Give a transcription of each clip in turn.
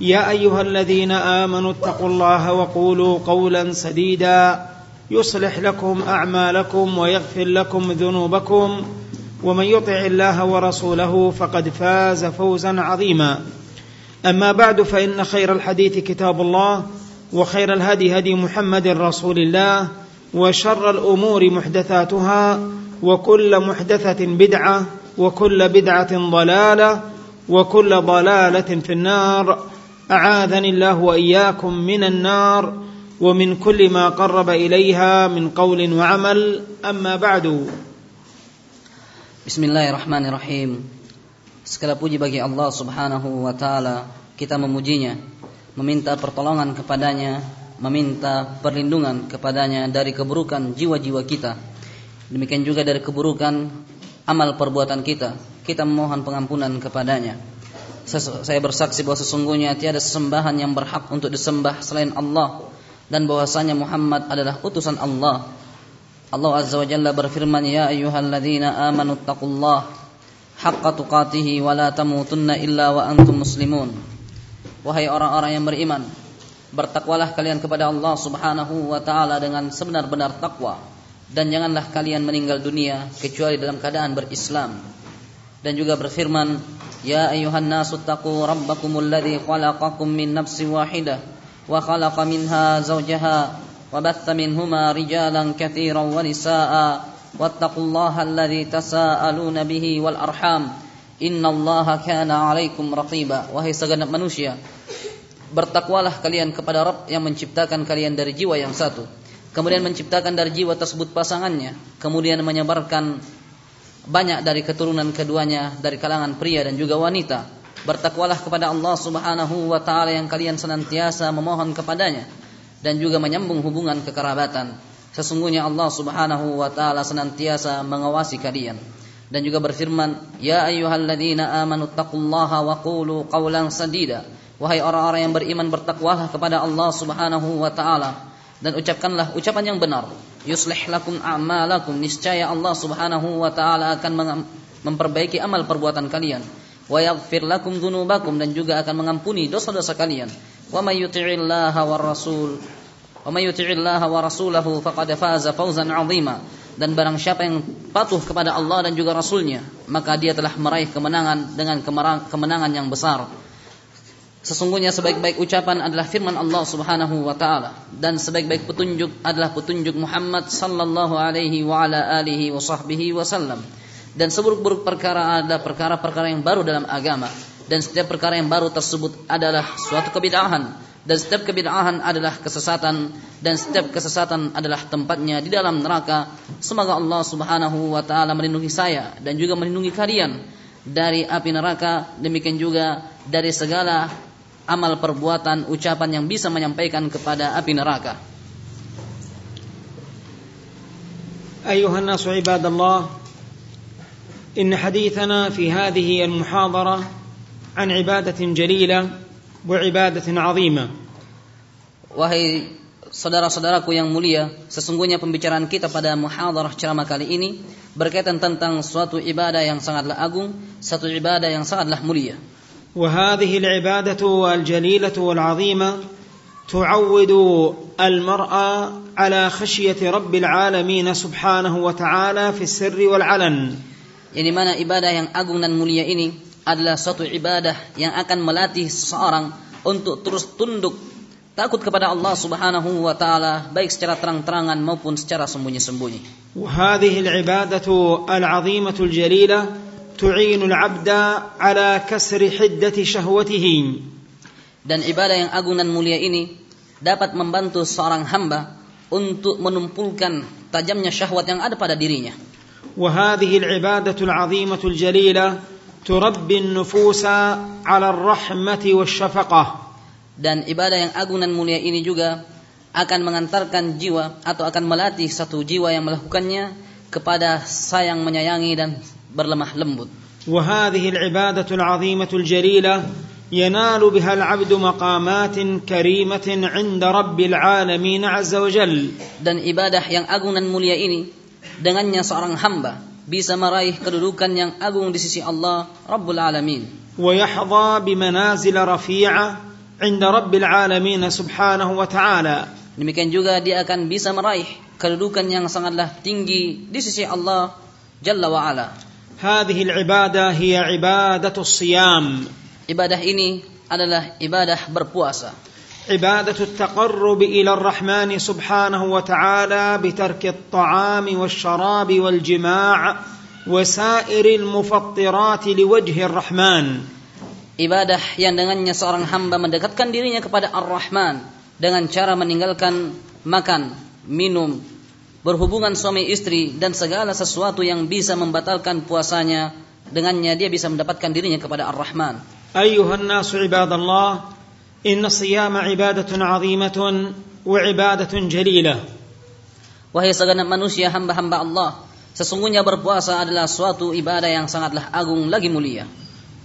يا أيها الذين آمنوا اتقوا الله وقولوا قولا سديدا يصلح لكم أعمالكم ويغفر لكم ذنوبكم ومن يطع الله ورسوله فقد فاز فوزا عظيما. أما بعد فإن خير الحديث كتاب الله وخير الهدي هدي محمد رسول الله وشر الأمور محدثاتها وكل محدثة بدعة وكل بدعة ضلالة وكل ضلالة في النار. أعاذني الله وإياكم من النار ومن كل ما قرب إليها من قول وعمل أما بعد Bismillahirrahmanirrahim. Segala puji bagi Allah Subhanahu wa taala. Kita memujinya, meminta pertolongan kepadanya, meminta perlindungan kepadanya dari keburukan jiwa-jiwa kita. Demikian juga dari keburukan amal perbuatan kita. Kita memohon pengampunan kepadanya. Saya bersaksi bahwa sesungguhnya tiada sesembahan yang berhak untuk disembah selain Allah. Dan bahwasanya Muhammad adalah utusan Allah. Allah Azza wa Jalla berfirman ya ayyuhalladzina amanu taqullah haqqa tuqatih wa la tamutunna illa wa antum muslimun. Wahai orang-orang yang beriman bertakwalah kalian kepada Allah Subhanahu wa taala dengan sebenar-benar takwa. Dan janganlah kalian meninggal dunia kecuali dalam keadaan berislam dan juga berfirman ya ayuhan nasu taqu rabbakumul ladzi khalaqakum min nafsin wahidah wa khalaqa minha zawjaha wa batha minhuma rijalan katsiran wa nisaa wattaqullaha alladzi tasaaluna bihi wal arham. Innallaha kana 'alaikum raqiba. Wahai segenap manusia bertakwalah kalian kepada Rabb yang menciptakan kalian dari jiwa yang satu. Kemudian menciptakan dari jiwa tersebut pasangannya, kemudian menyebarkan banyak dari keturunan keduanya Dari kalangan pria dan juga wanita Bertakwalah kepada Allah subhanahu wa ta'ala yang kalian senantiasa memohon kepadanya dan juga menyambung hubungan kekerabatan. Sesungguhnya Allah Subhanahu wa taala senantiasa mengawasi kalian dan juga berfirman, "Ya ayyuhalladzina amanu taqullaha wa qulu qawlan sadida." Wahai orang-orang yang beriman bertakwalah kepada Allah Subhanahu wa taala dan ucapkanlah ucapan yang benar. Yuslih lakum a'malakum niscaya Allah Subhanahu wa taala akan memperbaiki amal perbuatan kalian. Wa yaghfir lakum dzunubakum dan juga akan mengampuni dosa-dosa kalian. Wa may yuti'illaha war rasul wa may yuti'illaha wa rasulahu faqad faza fawzan 'azima. Dan barang siapa yang patuh kepada Allah dan juga Rasulnya, maka dia telah meraih kemenangan dengan kemenangan yang besar. Sesungguhnya sebaik-baik ucapan adalah firman Allah Subhanahu wa taala. Dan sebaik-baik petunjuk adalah petunjuk Muhammad sallallahu alaihi wa ala alihi wa sahbihi wasallam. Dan seburuk-buruk perkara adalah perkara-perkara yang baru dalam agama. Dan setiap perkara yang baru tersebut adalah suatu kebid'ahan. Dan setiap kebid'ahan adalah kesesatan. Dan setiap kesesatan adalah tempatnya di dalam neraka. Semoga Allah Subhanahu wa taala melindungi saya dan juga melindungi kalian dari api neraka, demikian juga dari segala amal perbuatan ucapan yang bisa menyampaikan kepada api neraka. أيها الناس عباد الله إن حديثنا في هذه المحاضرة عن عبادة جليلة وعبادة عظيمة Wahai saudara-saudaraku yang mulia, sesungguhnya pembicaraan kita pada muhadarah ceramah kali ini berkaitan tentang suatu ibadah yang sangatlah agung, satu ibadah yang sangatlah mulia. وهذه العبادة الجليلة والعظيمة تعود المرأة على خشية رب العالمين سبحانه وتعالى في السر والعلن. Yang dimana ibadah yang agung dan mulia ini adalah suatu ibadah yang akan melatih seseorang untuk terus tunduk takut kepada Allah Subhanahu wa taala baik secara terang-terangan maupun secara sembunyi-sembunyi. وهذه العبادة العظيمة الجليلة تعين العبد على كسر حدة شهوته Dan ibadah yang agung dan mulia ini dapat membantu seorang hamba untuk menumpulkan tajamnya syahwat yang ada pada dirinya. وهذه العبادة العظيمة الجليلة تربي النفوس على الرحمة والشفقة Dan ibadah yang agung dan mulia ini juga akan mengantarkan jiwa atau akan melatih satu jiwa yang melakukannya kepada sayang menyayangi dan berlemah lembut. وهذه العبادة العظيمة الجليلة ينال بها العبد مقامات كريمة عند رب العالمين عز وجل Dan ibadah yang agung dan mulia ini dengannya seorang hamba bisa meraih kedudukan yang agung di sisi Allah Rabbul Alamin. ويحظى بمنازل رفيعة عند رب العالمين سبحانه وتعالى Demikian juga dia akan bisa meraih kedudukan yang sangatlah tinggi di sisi Allah Jalla wa Ala. هذه العبادة هي عبادة الصيام Ibadah ini adalah ibadah berpuasa. عبادة التقرب إلى الرحمن سبحانه وتعالى بترك الطعام والشراب والجماع وسائر المفطرات لوجه الرحمن Ibadah yang dengannya seorang hamba mendekatkan dirinya kepada Ar-Rahman dengan cara meninggalkan makan, minum, berhubungan suami istri dan segala sesuatu yang bisa membatalkan puasanya. Dengannya dia bisa mendapatkan dirinya kepada Ar-Rahman. أيها الناس عباد الله إن الصيام عبادة عظيمة وعبادة جليلة Wahai segenap manusia hamba-hamba Allah, sesungguhnya berpuasa adalah suatu ibadah yang sangatlah agung lagi mulia.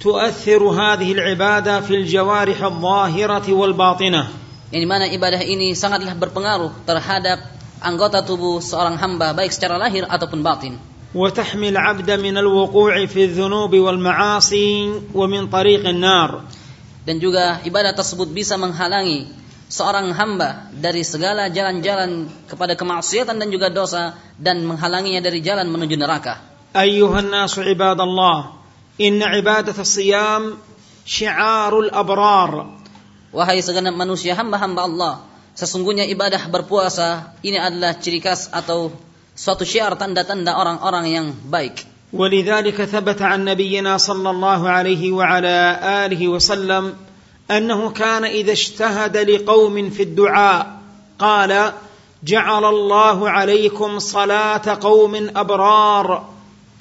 تؤثر هذه العبادة في الجوارح الظاهرة والباطنة Yang dimana ibadah ini sangatlah berpengaruh terhadap anggota tubuh seorang hamba baik secara lahir ataupun batin. وتحمي العبد من الوقوع في الذنوب والمعاصي ومن طريق النار Dan juga ibadah tersebut bisa menghalangi seorang hamba dari segala jalan-jalan kepada kemaksiatan dan juga dosa dan menghalanginya dari jalan menuju neraka. أيها الناس عباد الله إن عبادة الصيام شعار الأبرار Wahai segenap manusia hamba-hamba Allah, sesungguhnya ibadah berpuasa ini adalah ciri khas atau suatu syiar tanda-tanda orang-orang yang baik. ولذلك ثبت عن نبينا صلى الله عليه وعلى آله وسلم أنه كان إذا اجتهد لقوم في الدعاء قال جعل الله عليكم صلاة قوم أبرار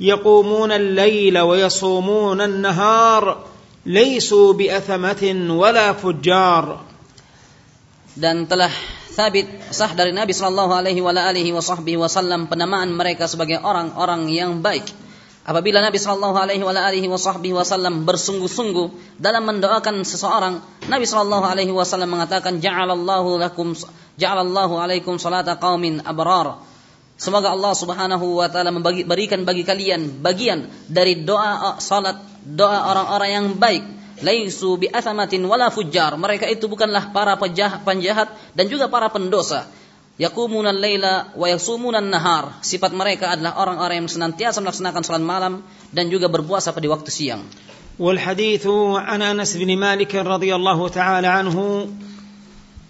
يقومون الليل ويصومون النهار ليسوا بأثمة ولا فجار Dan telah sabit sah dari Nabi Shallallahu Alaihi Wasallam penamaan mereka sebagai orang-orang yang baik. Apabila Nabi Shallallahu Alaihi Wasallam bersungguh-sungguh dalam mendoakan seseorang, Nabi Shallallahu Alaihi Wasallam mengatakan, Ja'alallahu lakum, Ja'alallahu alaikum salata qaumin abrar. Semoga Allah Subhanahu wa taala memberikan bagi kalian bagian dari doa salat doa orang-orang yang baik laisu bi athamatin wala fujjar mereka itu bukanlah para penjahat, penjahat dan juga para pendosa yaqumuna laila wa yasumuna nahar sifat mereka adalah orang-orang yang senantiasa melaksanakan salat malam dan juga berpuasa pada waktu siang والحديث عن أنس بن مالك رضي الله تعالى عنه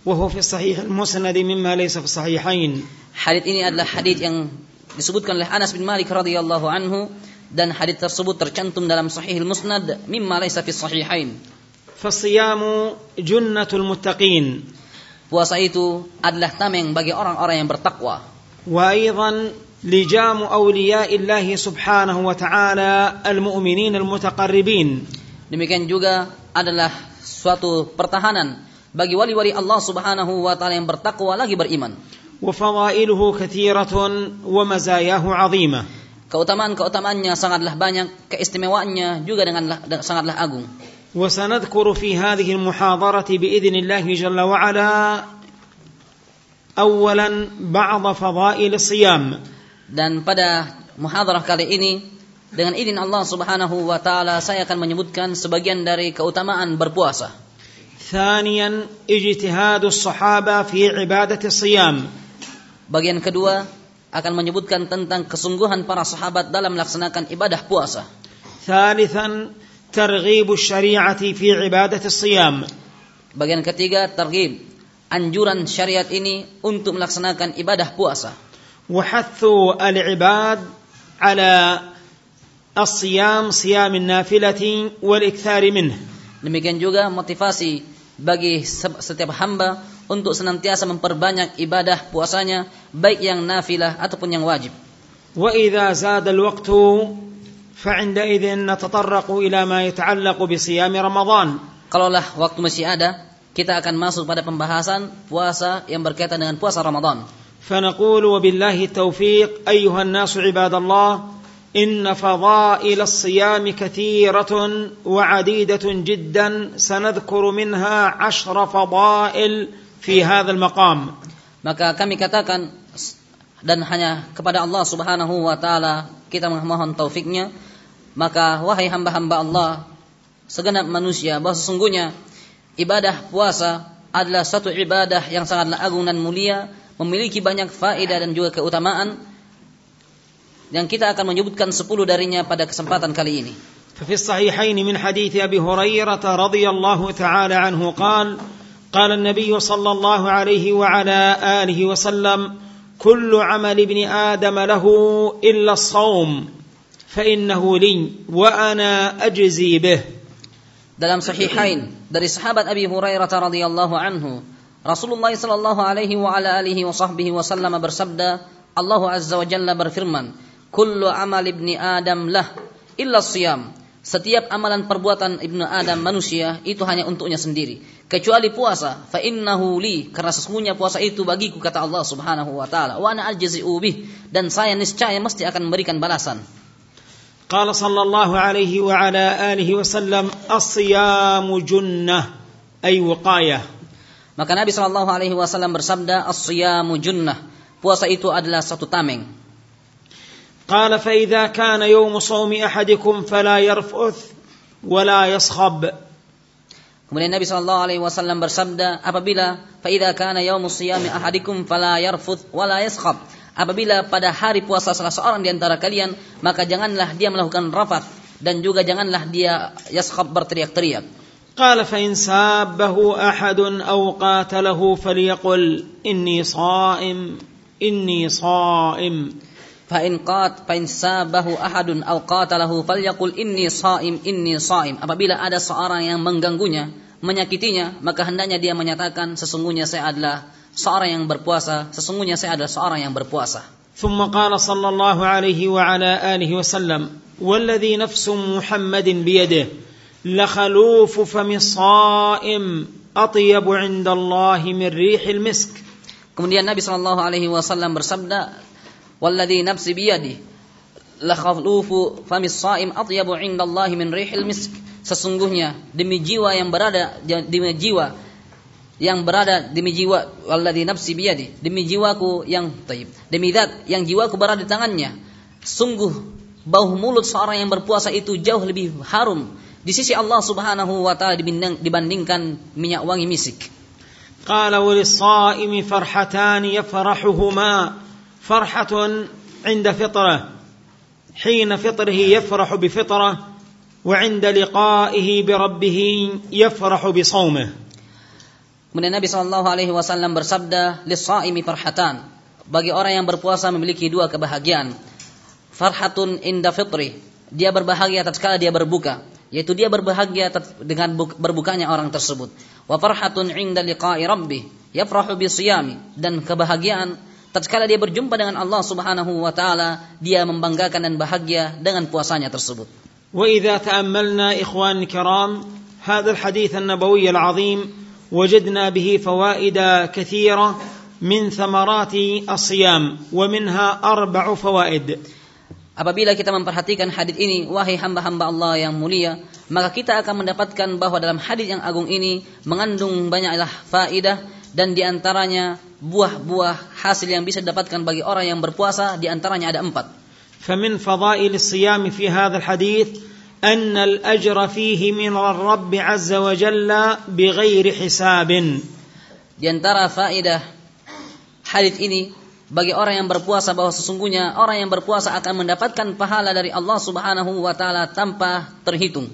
وهو في الصحيح المسند مما ليس في الصحيحين hadits ini adalah hadits yang disebutkan oleh Anas bin Malik radhiyallahu anhu dan hadis tersebut tercantum dalam sahih musnad mimma laisa fi sahihain. Fasiyamu junnatul muttaqin. Puasa itu adalah tameng bagi orang-orang yang bertakwa. Wa aidan lijamu awliyaillahi subhanahu wa ta'ala al-mu'minin al-mutaqarribin. Demikian juga adalah suatu pertahanan bagi wali-wali Allah subhanahu wa ta'ala yang bertakwa lagi beriman. Wa fadailuhu kathiratun wa mazayahu azimah Keutamaan-keutamaannya sangatlah banyak, keistimewaannya juga dengan sangatlah agung. وسنذكر في هذه المحاضرة بإذن الله جل وعلا أولا بعض فضائل الصيام Dan pada muhadarah kali ini dengan izin Allah Subhanahu wa taala saya akan menyebutkan sebagian dari keutamaan berpuasa. ثانيا اجتهاد الصحابة في عبادة الصيام Bagian kedua akan menyebutkan tentang kesungguhan para sahabat dalam melaksanakan ibadah puasa. Thalithan targhib syariati fi ibadat siyam. Bagian ketiga targhib anjuran syariat ini untuk melaksanakan ibadah puasa. Wahathu al-ibad ala as-siyam siyamin nafilati wal ikthar minh. Demikian juga motivasi bagi setiap hamba untuk senantiasa memperbanyak ibadah puasanya baik yang nafilah ataupun yang wajib. وإذا زاد الوقت فعندئذ نتطرق إلى ما يتعلق بصيام رمضان Kalaulah waktu masih ada, kita akan masuk pada pembahasan puasa yang berkaitan dengan puasa Ramadan. فنقول وبالله التوفيق أيها الناس عباد الله إن فضائل الصيام كثيرة وعديدة جدا سنذكر منها عشر فضائل في هذا المقام Maka kami katakan dan hanya kepada Allah Subhanahu wa taala kita memohon taufiknya. Maka wahai hamba-hamba Allah, segenap manusia bahwa sesungguhnya ibadah puasa adalah satu ibadah yang sangatlah agung dan mulia, memiliki banyak faedah dan juga keutamaan. Yang kita akan menyebutkan 10 darinya pada kesempatan kali ini. ففي الصحيحين من حديث ابي هريره رضي الله تعالى عنه قال قال النبي صلى الله عليه وعلى اله وسلم كل عمل ابن ادم له الا الصوم فانه لي وانا اجزي به dalam sahihain dari sahabat Abi Hurairah radhiyallahu anhu Rasulullah sallallahu alaihi wa ala alihi wa sahbihi wasallam bersabda Allah azza wa jalla berfirman kullu amal ibni adam lah illa siyam setiap amalan perbuatan ibnu adam manusia itu hanya untuknya sendiri kecuali puasa. Fa innahu li karena sesungguhnya puasa itu bagiku kata Allah Subhanahu wa taala. Wa ana ajzi'u bih dan saya niscaya mesti akan memberikan balasan. Qala sallallahu alaihi wa ala alihi wasallam as-siyam junnah ay wiqayah. Maka Nabi sallallahu alaihi wasallam bersabda as-siyam junnah. Puasa itu adalah satu tameng. Qala fa idza kana yawmu shawmi ahadikum fala yarfuth wala yaskhab. Kemudian Nabi Shallallahu Alaihi Wasallam bersabda, "Apabila faida kana yaumus siyami ahadikum fala yarfuth wala yaskhab." Apabila pada hari puasa salah seorang di antara kalian, maka janganlah dia melakukan rafat dan juga janganlah dia yaskhab berteriak-teriak. قال فإن سابه أحد أو قاتله فليقل إني صائم إني صائم Fa'in qat fa'in sabahu ahadun aw qatalahu falyaqul inni shaim inni shaim. Apabila ada seorang yang mengganggunya, menyakitinya, maka hendaknya dia menyatakan sesungguhnya saya adalah seorang yang berpuasa, sesungguhnya saya adalah seorang yang berpuasa. ثم قال صلى الله عليه وعلى آله وسلم والذي نفس محمد بيده لخلوف فم الصائم أطيب عند الله من ريح المسك Kemudian Nabi Shallallahu alaihi wasallam bersabda, "Walladzi nafsi biyadi la khalufu famis shaim atyabu 'indallahi min rihil misk." Sesungguhnya demi jiwa yang berada demi jiwa yang berada demi jiwa walladzi nafsi biyadi demi jiwaku yang taib demi zat yang jiwaku berada di tangannya sungguh bau mulut seorang yang berpuasa itu jauh lebih harum di sisi Allah Subhanahu wa taala dibanding- dibandingkan minyak wangi misik قال وللصائم فرحتان يفرحهما فرحة عند فطره حين فطره يفرح بفطره وعند لقائه بربه يفرح بصومه Kemudian Nabi Shallallahu Alaihi Wasallam bersabda, "Lisaimi farhatan." Bagi orang yang berpuasa memiliki dua kebahagiaan. Farhatun inda fitri. Dia berbahagia tatkala dia berbuka, yaitu dia berbahagia tat- dengan buk- berbukanya orang tersebut. Wa farhatun inda liqa'i rabbih. Yafrahu bi siyami dan kebahagiaan tatkala dia berjumpa dengan Allah Subhanahu wa taala, dia membanggakan dan bahagia dengan puasanya tersebut. واذا تاملنا اخوان الكرام هذا الحديث النبوي العظيم وجدنا به فوائد كثيره من ثمرات الصيام ومنها اربع فوائد Apabila kita memperhatikan hadis ini, wahai hamba-hamba Allah yang mulia, maka kita akan mendapatkan bahwa dalam hadis yang agung ini mengandung banyaklah faidah dan diantaranya buah-buah hasil yang bisa didapatkan bagi orang yang berpuasa diantaranya ada empat. فمن فضائل الصيام في هذا الحديث ان الاجر فيه من الرب عز وجل بغير حساب Di antara faidah hadis ini bagi orang yang berpuasa bahwa sesungguhnya orang yang berpuasa akan mendapatkan pahala dari Allah Subhanahu wa taala tanpa terhitung.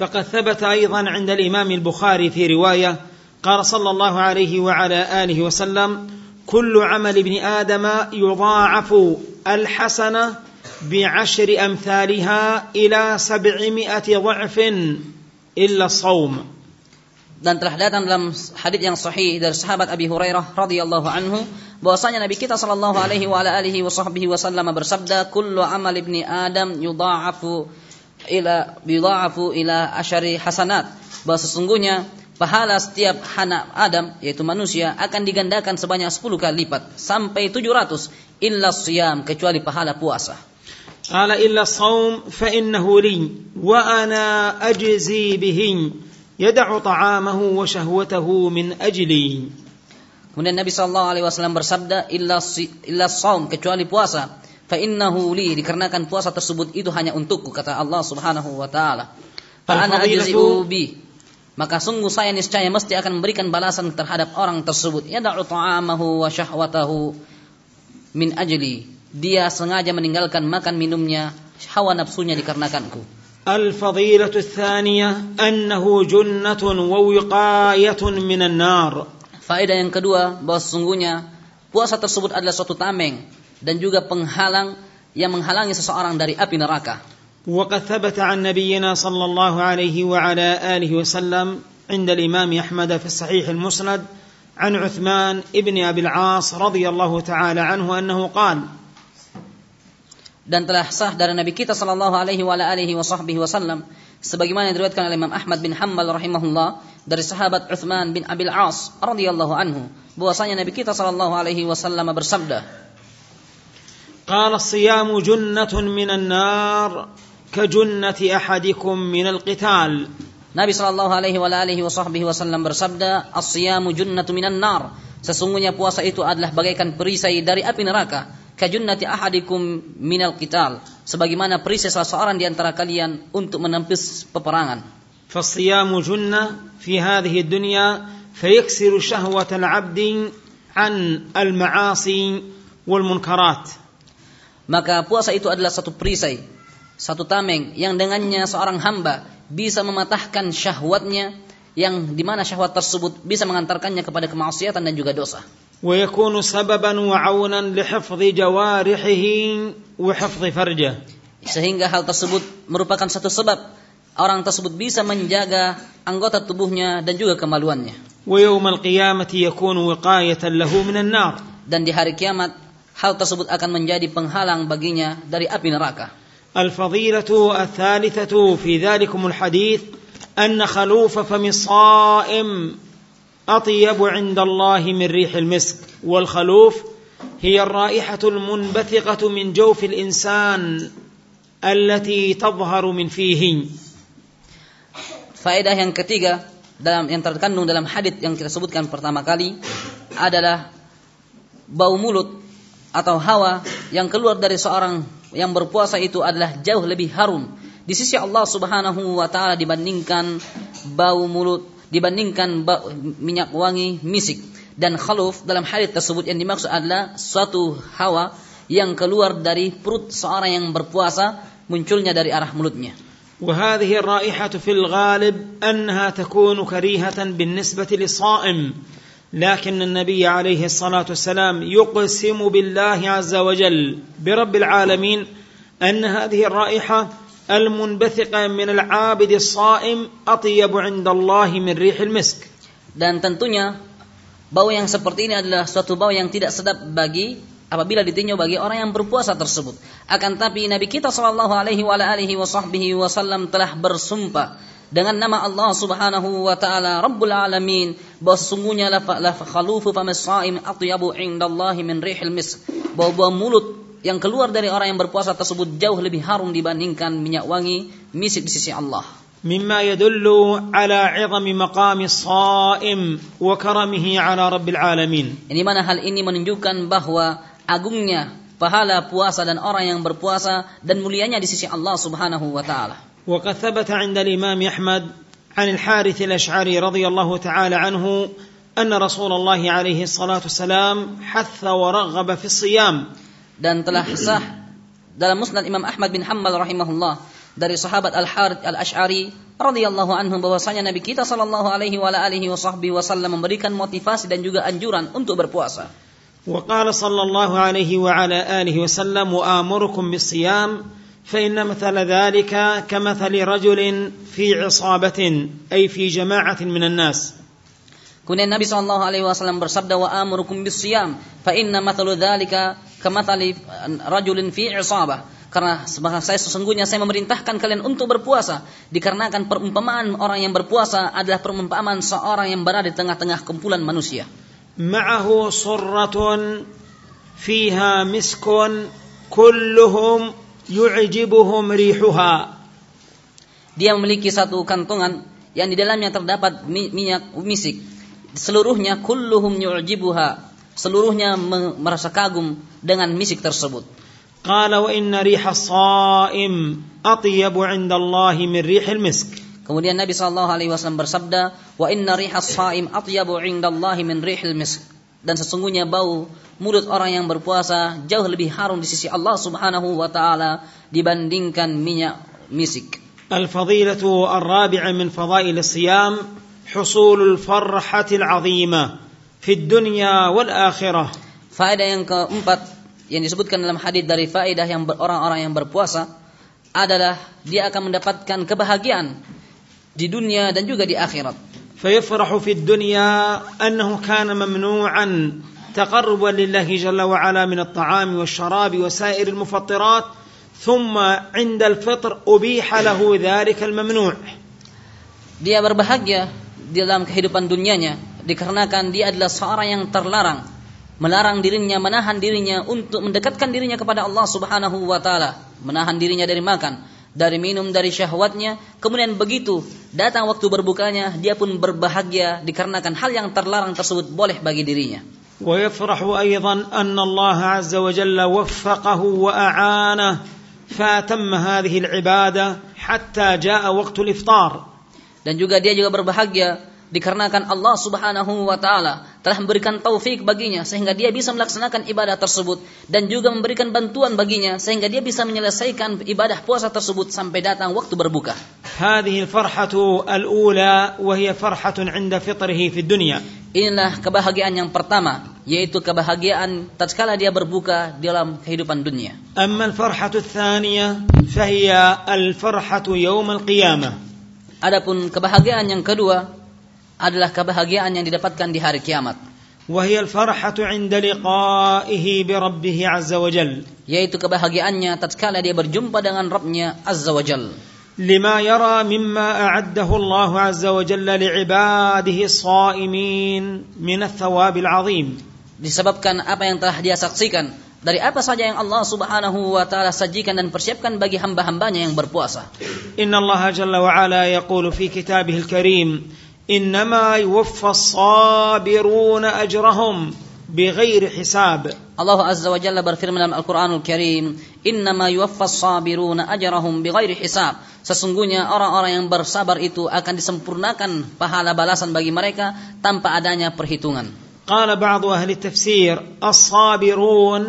فقد ثبت أيضا عند الامام البخاري في روايه قال صلى الله عليه وعلى اله وسلم كل عمل ابن ادم يضاعف الحسنه بعشر أمثالها إلى سبعمائة ضعف إلا الصوم dan telah datang dalam hadits yang sahih dari sahabat Abi Hurairah radhiyallahu anhu bahwasanya Nabi kita sallallahu alaihi wa ala alihi wasallam bersabda kullu amal ibni adam yudha'afu ila yudha'afu ila asyari hasanat bahwa sesungguhnya pahala setiap anak Adam yaitu manusia akan digandakan sebanyak 10 kali lipat sampai 700 illa siyam kecuali pahala puasa. Ala illa saum fa innahu li wa ana ajzi bihi yad'u ta'amahu wa shahwatahu min ajli. Kemudian Nabi sallallahu alaihi wasallam bersabda illa illa saum kecuali puasa fa innahu li dikarenakan puasa tersebut itu hanya untukku kata Allah Subhanahu wa taala. Fa ana ajzi bihi Maka sungguh saya niscaya mesti akan memberikan balasan terhadap orang tersebut. Yada'u ta'amahu wa syahwatahu min ajli. Dia sengaja meninggalkan makan minumnya, hawa nafsunya dikarenakanku. الفضيلة الثانية أنه جنة ووقاية من النار Faedah yang kedua bahwa sesungguhnya puasa tersebut adalah suatu tameng dan juga penghalang yang menghalangi seseorang dari api neraka. وقد ثبت عن نبينا صلى الله عليه وعلى آله وسلم عند الإمام أحمد في الصحيح المسند عن عثمان ابن أبي العاص رضي الله تعالى عنه أنه قال dan telah sah dari Nabi kita sallallahu alaihi wa alihi wasallam sebagaimana yang diriwayatkan oleh Imam Ahmad bin Hanbal rahimahullah dari sahabat Uthman bin Abil As radhiyallahu anhu bahwasanya Nabi kita sallallahu alaihi wasallam bersabda قال الصيام جنة من النار كجنة أحدكم من القتال Nabi sallallahu alaihi wa alihi wasallam bersabda as-siyamu junnatu minan nar sesungguhnya puasa itu adalah bagaikan perisai dari api neraka kajunnati ahadikum minal qital sebagaimana perisai salah seorang di antara kalian untuk menempis peperangan فالصيام جنة في هذه الدنيا فيكسر شهوة العبد عن المعاصي والمنكرات maka puasa itu adalah satu perisai satu tameng yang dengannya seorang hamba bisa mematahkan syahwatnya yang dimana syahwat tersebut bisa mengantarkannya kepada kemaksiatan dan juga dosa ويكون سببا وعونا لحفظ جوارحه وحفظ فرجه sehingga hal tersebut merupakan satu sebab orang tersebut bisa menjaga anggota tubuhnya dan juga kemaluannya ويوم القيامة يكون وقاية له من النار dan di hari kiamat hal tersebut akan menjadi penghalang baginya dari api neraka الفضيلة الثالثة في ذلكم الحديث أن خلوف فم الصائم أطيب عند الله من ريح المسك والخلوف هي الرائحة المنبثقة من جوف الإنسان التي تظهر من فيه. فائدة yang ketiga dalam yang terkandung dalam hadith yang kita sebutkan pertama kali adalah bau mulut atau hawa yang keluar dari seorang yang berpuasa itu adalah jauh lebih harum di sisi Allah Subhanahu wa taala dibandingkan bau mulut dibandingkan bau, minyak wangi misik dan khaluf dalam hadis tersebut yang dimaksud adalah suatu hawa yang keluar dari perut seorang yang berpuasa munculnya dari arah mulutnya وهذه الرائحة في الغالب أنها تكون كريهة بالنسبة للصائم لكن النبي عليه الصلاة والسلام يقسم بالله عز وجل برب العالمين أن هذه الرائحة المنبثقة من العابد الصائم أطيب عند الله من ريح المسك dan tentunya bau yang seperti ini adalah suatu bau yang tidak sedap bagi apabila ditinjau bagi orang yang berpuasa tersebut. Akan tapi Nabi kita sallallahu alaihi wa alihi wasallam telah bersumpah dengan nama Allah Subhanahu wa taala Rabbul Alamin bahwa sesungguhnya la la khalufu famis shaim atyabu indallahi min rihil misk. Bau-bau mulut yang keluar dari orang yang berpuasa tersebut jauh lebih harum dibandingkan minyak wangi misik di sisi Allah. مما يدل على عظم مقام الصائم وكرمه على رب العالمين Ini mana hal ini menunjukkan bahwa agungnya pahala puasa dan orang yang berpuasa dan mulianya di sisi Allah Subhanahu wa taala. وقد ثبت عند الإمام أحمد عن الحارث الأشعري رضي الله تعالى عنه أن رسول الله عليه الصلاة والسلام حث ورغب في الصيام Dan telah sah dalam Musnad Imam Ahmad bin Hanbal rahimahullah dari sahabat Al Harith Al Ash'ari radhiyallahu anhu bahwasanya Nabi kita sallallahu alaihi wa alihi wasallam memberikan motivasi dan juga anjuran untuk berpuasa. وقال صلى الله عليه وعلى آله وسلم وآمركم بالصيام فإن مثل ذلك كمثل رجل في عصابة أي في جماعة من الناس Kemudian Nabi Shallallahu Alaihi Wasallam bersabda wa amurukum bisyam fa inna mathalu dzalika kamathali rajulin fi isabah karena saya sesungguhnya saya memerintahkan kalian untuk berpuasa dikarenakan perumpamaan orang yang berpuasa adalah perumpamaan seorang yang berada di tengah-tengah kumpulan manusia. معه صرة فيها مسك كلهم yu'jibuhum rihuha. Dia memiliki satu kantongan yang di dalamnya terdapat minyak misik. Seluruhnya kulluhum yu'jibuha. Seluruhnya merasa kagum dengan misik tersebut. Qala wa inna riha sa'im atyabu 'inda Allah min rihil misk. Kemudian Nabi sallallahu alaihi wasallam bersabda, "Wa inna riha sa'im atyabu 'inda Allah min rihil misk." Dan sesungguhnya bau mulut orang yang berpuasa jauh lebih harum di sisi Allah Subhanahu wa taala dibandingkan minyak misik. الفضيلة الرابعة من فضائل الصيام حصول الفرحة العظيمة في الدنيا والآخرة Faedah yang keempat yang disebutkan dalam hadis dari faedah yang ber- orang-orang yang berpuasa adalah dia akan mendapatkan kebahagiaan di dunia dan juga di akhirat. فيفرح في الدنيا أنه كان ممنوعا تقربا لله جل وعلا من الطعام والشراب وسائر المفطرات ثم عند الفطر أبيح له ذلك الممنوع Dia berbahagia di dalam kehidupan dunianya dikarenakan dia adalah seorang yang terlarang, melarang dirinya, menahan dirinya untuk mendekatkan dirinya kepada Allah Subhanahu wa taala, menahan dirinya dari makan, dari minum, dari syahwatnya. Kemudian begitu datang waktu berbukanya, dia pun berbahagia dikarenakan hal yang terlarang tersebut boleh bagi dirinya. ويفرح أيضا أن الله عز وجل وفقه وأعانه فأتم هذه العبادة حتى جاء وقت الإفطار Dan juga dia juga berbahagia dikarenakan Allah Subhanahu wa taala telah memberikan taufik baginya sehingga dia bisa melaksanakan ibadah tersebut dan juga memberikan bantuan baginya sehingga dia bisa menyelesaikan ibadah puasa tersebut sampai datang waktu berbuka. Hadhihi farhatu al-ula wa hiya farhatun 'inda fitrihi dunya. Inilah kebahagiaan yang pertama yaitu kebahagiaan tatkala dia berbuka dalam kehidupan dunia. farhatu al-farhatu yawm al-qiyamah. Adapun kebahagiaan yang kedua adalah kebahagiaan yang didapatkan di hari kiamat وهي الفرحة عند لقائه بربه عز وجل yaitu kebahagiaannya tatkala dia berjumpa dengan Rabbnya Azza wa Jalla. لما يرى مما أعده الله عز وجل لعباده الصائمين من الثواب العظيم disebabkan apa yang telah dia saksikan dari apa saja yang Allah Subhanahu wa taala sajikan dan persiapkan bagi hamba-hambanya yang berpuasa. إن الله جل وعلا يقول في كتابه الكريم إنما يوفى الصابرون ajrahum بغير hisab. Allah Azza wa Jalla berfirman dalam الكريم إنما يوفى الصابرون أجرهم بغير ajrahum hisab." Sesungguhnya orang-orang yang bersabar itu akan disempurnakan pahala balasan bagi mereka tanpa adanya perhitungan. Qala ba'd ahli tafsir, "As-sabirun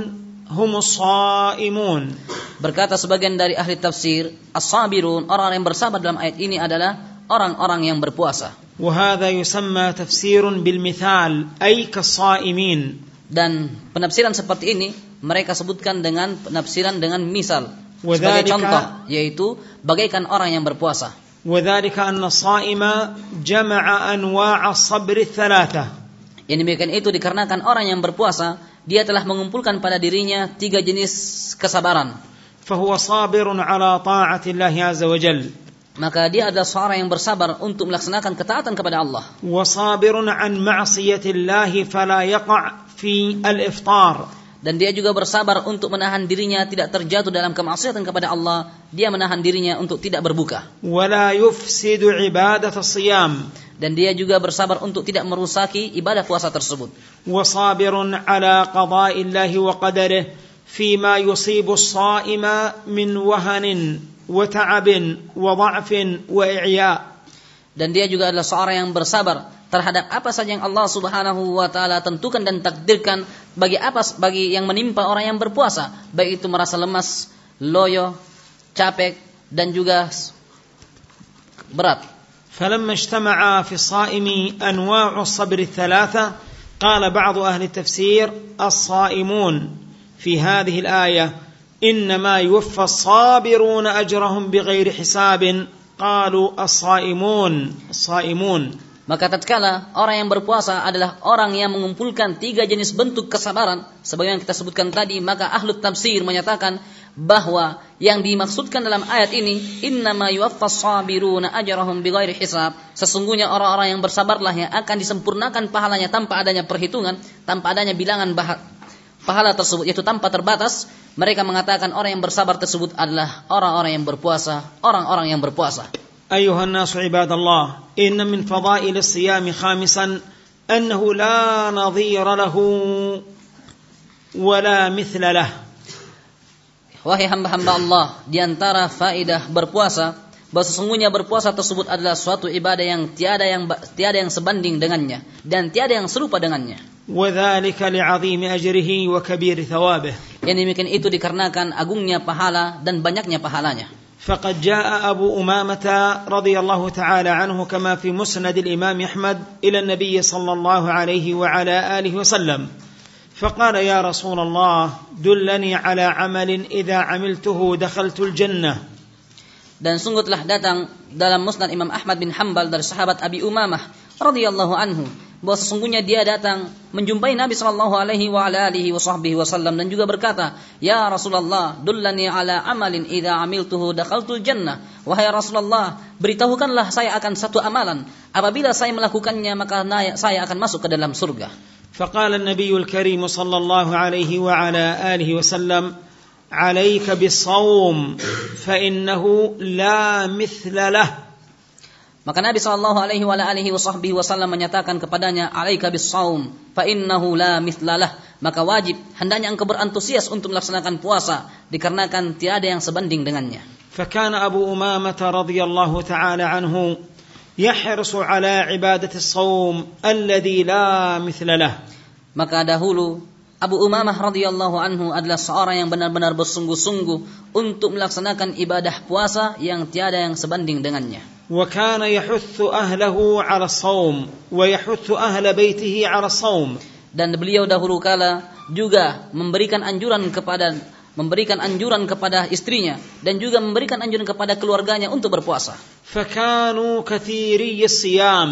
hum as-saimun." Berkata sebagian dari ahli tafsir, "As-sabirun" orang yang bersabar dalam ayat ini adalah orang-orang yang berpuasa. وهذا يسمى تفسير بالمثال أي كالصائمين Dan penafsiran seperti ini mereka sebutkan dengan penafsiran dengan misal sebagai وذلك contoh yaitu bagaikan orang yang berpuasa. وذلك أن الصائم جمع أنواع الصبر الثلاثة Yang demikian itu dikarenakan orang yang berpuasa dia telah mengumpulkan pada dirinya tiga jenis kesabaran. فهو صابر على طاعة الله عز وجل maka dia adalah seorang yang bersabar untuk melaksanakan ketaatan kepada Allah. Wasabirun an ma'siyatillahi fala yaqa' fi al-iftar. Dan dia juga bersabar untuk menahan dirinya tidak terjatuh dalam kemaksiatan kepada Allah. Dia menahan dirinya untuk tidak berbuka. Wala yufsidu ibadat siyam. Dan dia juga bersabar untuk tidak merusaki ibadah puasa tersebut. Wasabirun ala qada'illahi wa qadarih. Fima yusibu sa'ima min wahanin وتعب وضعف وإعياء Dan dia juga adalah seorang yang bersabar terhadap apa saja yang Allah Subhanahu wa taala tentukan dan takdirkan bagi apa bagi yang menimpa orang yang berpuasa, baik itu merasa lemas, loyo, capek dan juga berat. فلما اجتمع في الصائم أنواع الصبر الثلاثة قال بعض أهل التفسير الصائمون في هذه الآية إنما يوفى الصابرون أجرهم بغير حساب قالوا الصائمون الصائمون Maka tatkala orang yang berpuasa adalah orang yang mengumpulkan tiga jenis bentuk kesabaran, sebagaimana kita sebutkan tadi, maka ahlu tafsir menyatakan bahwa yang dimaksudkan dalam ayat ini innama yuwaffas sabiruna ajrahum bighairi hisab sesungguhnya orang-orang yang bersabarlah yang akan disempurnakan pahalanya tanpa adanya perhitungan tanpa adanya bilangan pahala tersebut yaitu tanpa terbatas mereka mengatakan orang yang bersabar tersebut adalah orang-orang yang berpuasa orang-orang yang berpuasa. Ayuhan nasu ibadallah inna min fadail siyam khamisan annahu la nadhira lahu wa mithla lah. Wahai hamba-hamba Allah di antara faedah berpuasa bahwa sesungguhnya berpuasa tersebut adalah suatu ibadah yang tiada yang tiada yang sebanding dengannya dan tiada yang serupa dengannya. وذلك لعظيم أجره وكبير ثوابه. Yang demikian itu dikarenakan agungnya pahala dan banyaknya pahalanya. فقد جاء أبو أمامة رضي الله تعالى عنه كما في مسند الإمام أحمد إلى النبي صلى الله عليه وعلى آله وسلم فقال يا رسول الله دلني على عمل إذا عملته دخلت الجنة dan sungguh telah datang dalam musnad Imam Ahmad bin Hambal dari sahabat Abi Umamah radhiyallahu anhu bahwa sesungguhnya dia datang menjumpai Nabi sallallahu alaihi wa ala alihi wasallam dan juga berkata, "Ya Rasulullah, dullani ala amalin idza amiltuhu dakhaltul jannah." Wahai Rasulullah, beritahukanlah saya akan satu amalan, apabila saya melakukannya maka saya akan masuk ke dalam surga. Faqala an-nabiyul karim sallallahu alaihi wa ala alihi wasallam, عليك بالصوم فإنه لا مثل له Maka Nabi sallallahu alaihi wa alihi wasallam menyatakan kepadanya, "Alaika bis-shaum, fa innahu la mithlalah." Maka wajib hendaknya engkau berantusias untuk melaksanakan puasa dikarenakan tiada yang sebanding dengannya. فكان أبو أمامة رضي الله تعالى عنه يحرص على عبادة الصوم الذي لا مثل له. Maka dahulu Abu Umamah radhiyallahu anhu adalah seorang yang benar-benar bersungguh-sungguh untuk melaksanakan ibadah puasa yang tiada yang sebanding dengannya. وكان يحث أهله على الصوم ويحث أهل بيته على الصوم dan beliau dahulu kala juga memberikan anjuran kepada memberikan anjuran kepada istrinya dan juga memberikan anjuran kepada keluarganya untuk berpuasa. فكانوا كثيري الصيام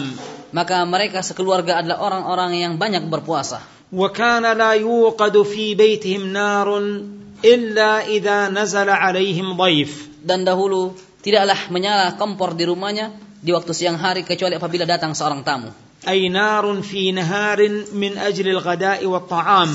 maka mereka sekeluarga adalah orang-orang yang banyak berpuasa. وكان لا يوقد في بيتهم نار إلا إذا نزل عليهم ضيف dan dahulu tidaklah menyala kompor di rumahnya di waktu siang hari kecuali apabila datang seorang tamu. أي نار في نهار من أجل الغداء والطعام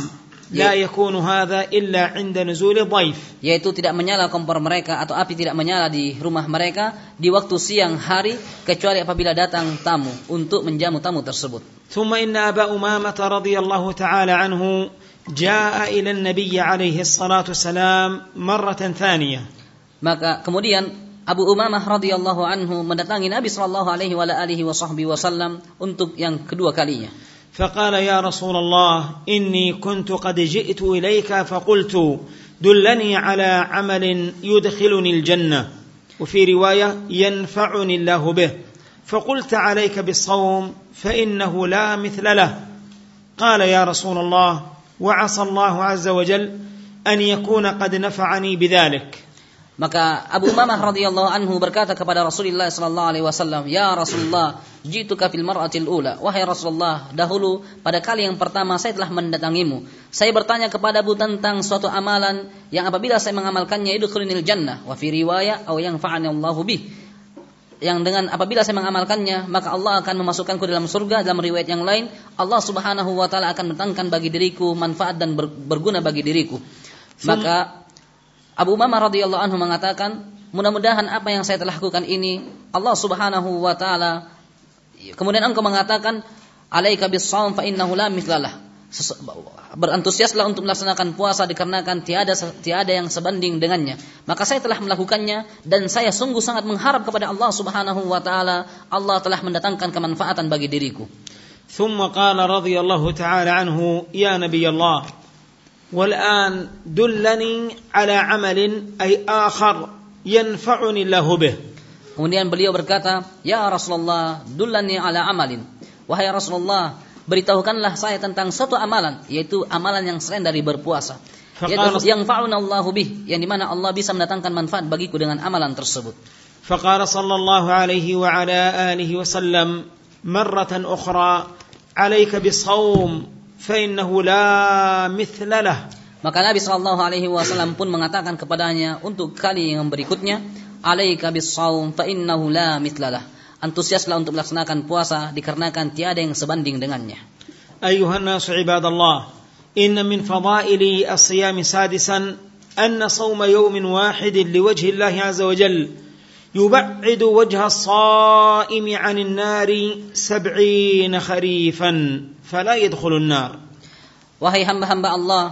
la yakunu hadha illa 'inda nuzuli dhaif. Yaitu tidak menyala kompor mereka atau api tidak menyala di rumah mereka di waktu siang hari kecuali apabila datang tamu untuk menjamu tamu tersebut. Thumma inna aba umamah radhiyallahu taala anhu jaa ila an-nabiy alaihi salatu wasalam marratan thaniyah maka kemudian Abu Umamah radhiyallahu anhu mendatangi Nabi sallallahu alaihi wa alihi wasallam untuk yang kedua kalinya. فقال يا رسول الله إني كنت قد جئت إليك فقلت دلني على عمل يدخلني الجنة وفي رواية ينفعني الله به فقلت عليك بالصوم فإنه لا مثل له. قال يا رسول الله وعسى الله عز وجل أن يكون قد نفعني بذلك. Maka Abu Umamah radhiyallahu anhu berkata kepada Rasulullah sallallahu alaihi wasallam, "Ya Rasulullah, jitu fil mar'atil ula." Wahai Rasulullah, dahulu pada kali yang pertama saya telah mendatangimu. Saya bertanya kepadamu tentang suatu amalan yang apabila saya mengamalkannya idkhulunil jannah wa fi riwayah aw yang fa'ani Allahu bih. Yang dengan apabila saya mengamalkannya, maka Allah akan memasukkanku dalam surga. Dalam riwayat yang lain, Allah Subhanahu wa taala akan mendatangkan bagi diriku manfaat dan berguna bagi diriku. Maka Abu Umamah radhiyallahu anhu mengatakan, mudah-mudahan apa yang saya telah lakukan ini Allah Subhanahu wa taala kemudian engkau mengatakan alaika bis-shaum fa innahu la mithlalah. Berantusiaslah untuk melaksanakan puasa dikarenakan tiada tiada yang sebanding dengannya. Maka saya telah melakukannya dan saya sungguh sangat mengharap kepada Allah Subhanahu wa taala Allah telah mendatangkan kemanfaatan bagi diriku. ثم قال رضي الله تعالى عنه يا نبي الله والآن دلني على عمل أي آخر ينفعني الله به Kemudian beliau berkata, "Ya Rasulullah, dullani ala amalin." Wahai Rasulullah, beritahukanlah saya tentang satu amalan yaitu amalan yang selain dari berpuasa Faqala- yang fa'una Allahu bih yang dimana Allah bisa mendatangkan manfaat bagiku dengan amalan tersebut فقال صلى الله عليه وعلى آله وسلم مرة أخرى عليك بالصوم فإنه لا مثل له Maka Nabi Shallallahu Alaihi Wasallam pun mengatakan kepadanya untuk kali yang berikutnya, alaika bisawm fa innahu la mitlalah. Antusiaslah untuk melaksanakan puasa dikarenakan tiada yang sebanding dengannya. أيها الناس عباد الله إن من فضائل الصيام سادسا أن صوم يوم واحد لوجه الله عز وجل يبعد وجه الصائم عن النار سبعين خريفا فلا يدخل النار Wahai hamba-hamba Allah,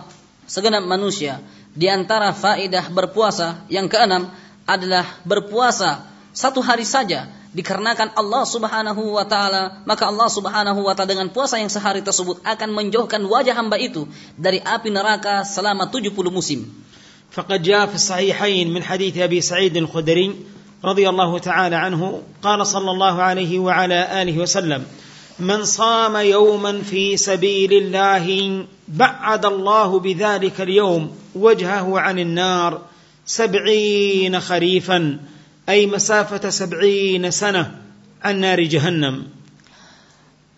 segenap manusia, di antara faedah berpuasa yang keenam adalah berpuasa satu hari saja dikarenakan Allah Subhanahu wa taala, maka Allah Subhanahu wa taala dengan puasa yang sehari tersebut akan menjauhkan wajah hamba itu dari api neraka selama 70 musim. فقد جاء في الصحيحين من حديث ابي سعيد الخدري رضي الله تعالى عنه قال صلى الله عليه وعلى آله وسلم من صام يوما في سبيل الله بعد الله بذلك اليوم وجهه عن النار سبعين خريفا أي مسافة سبعين سنة عن نار جهنم.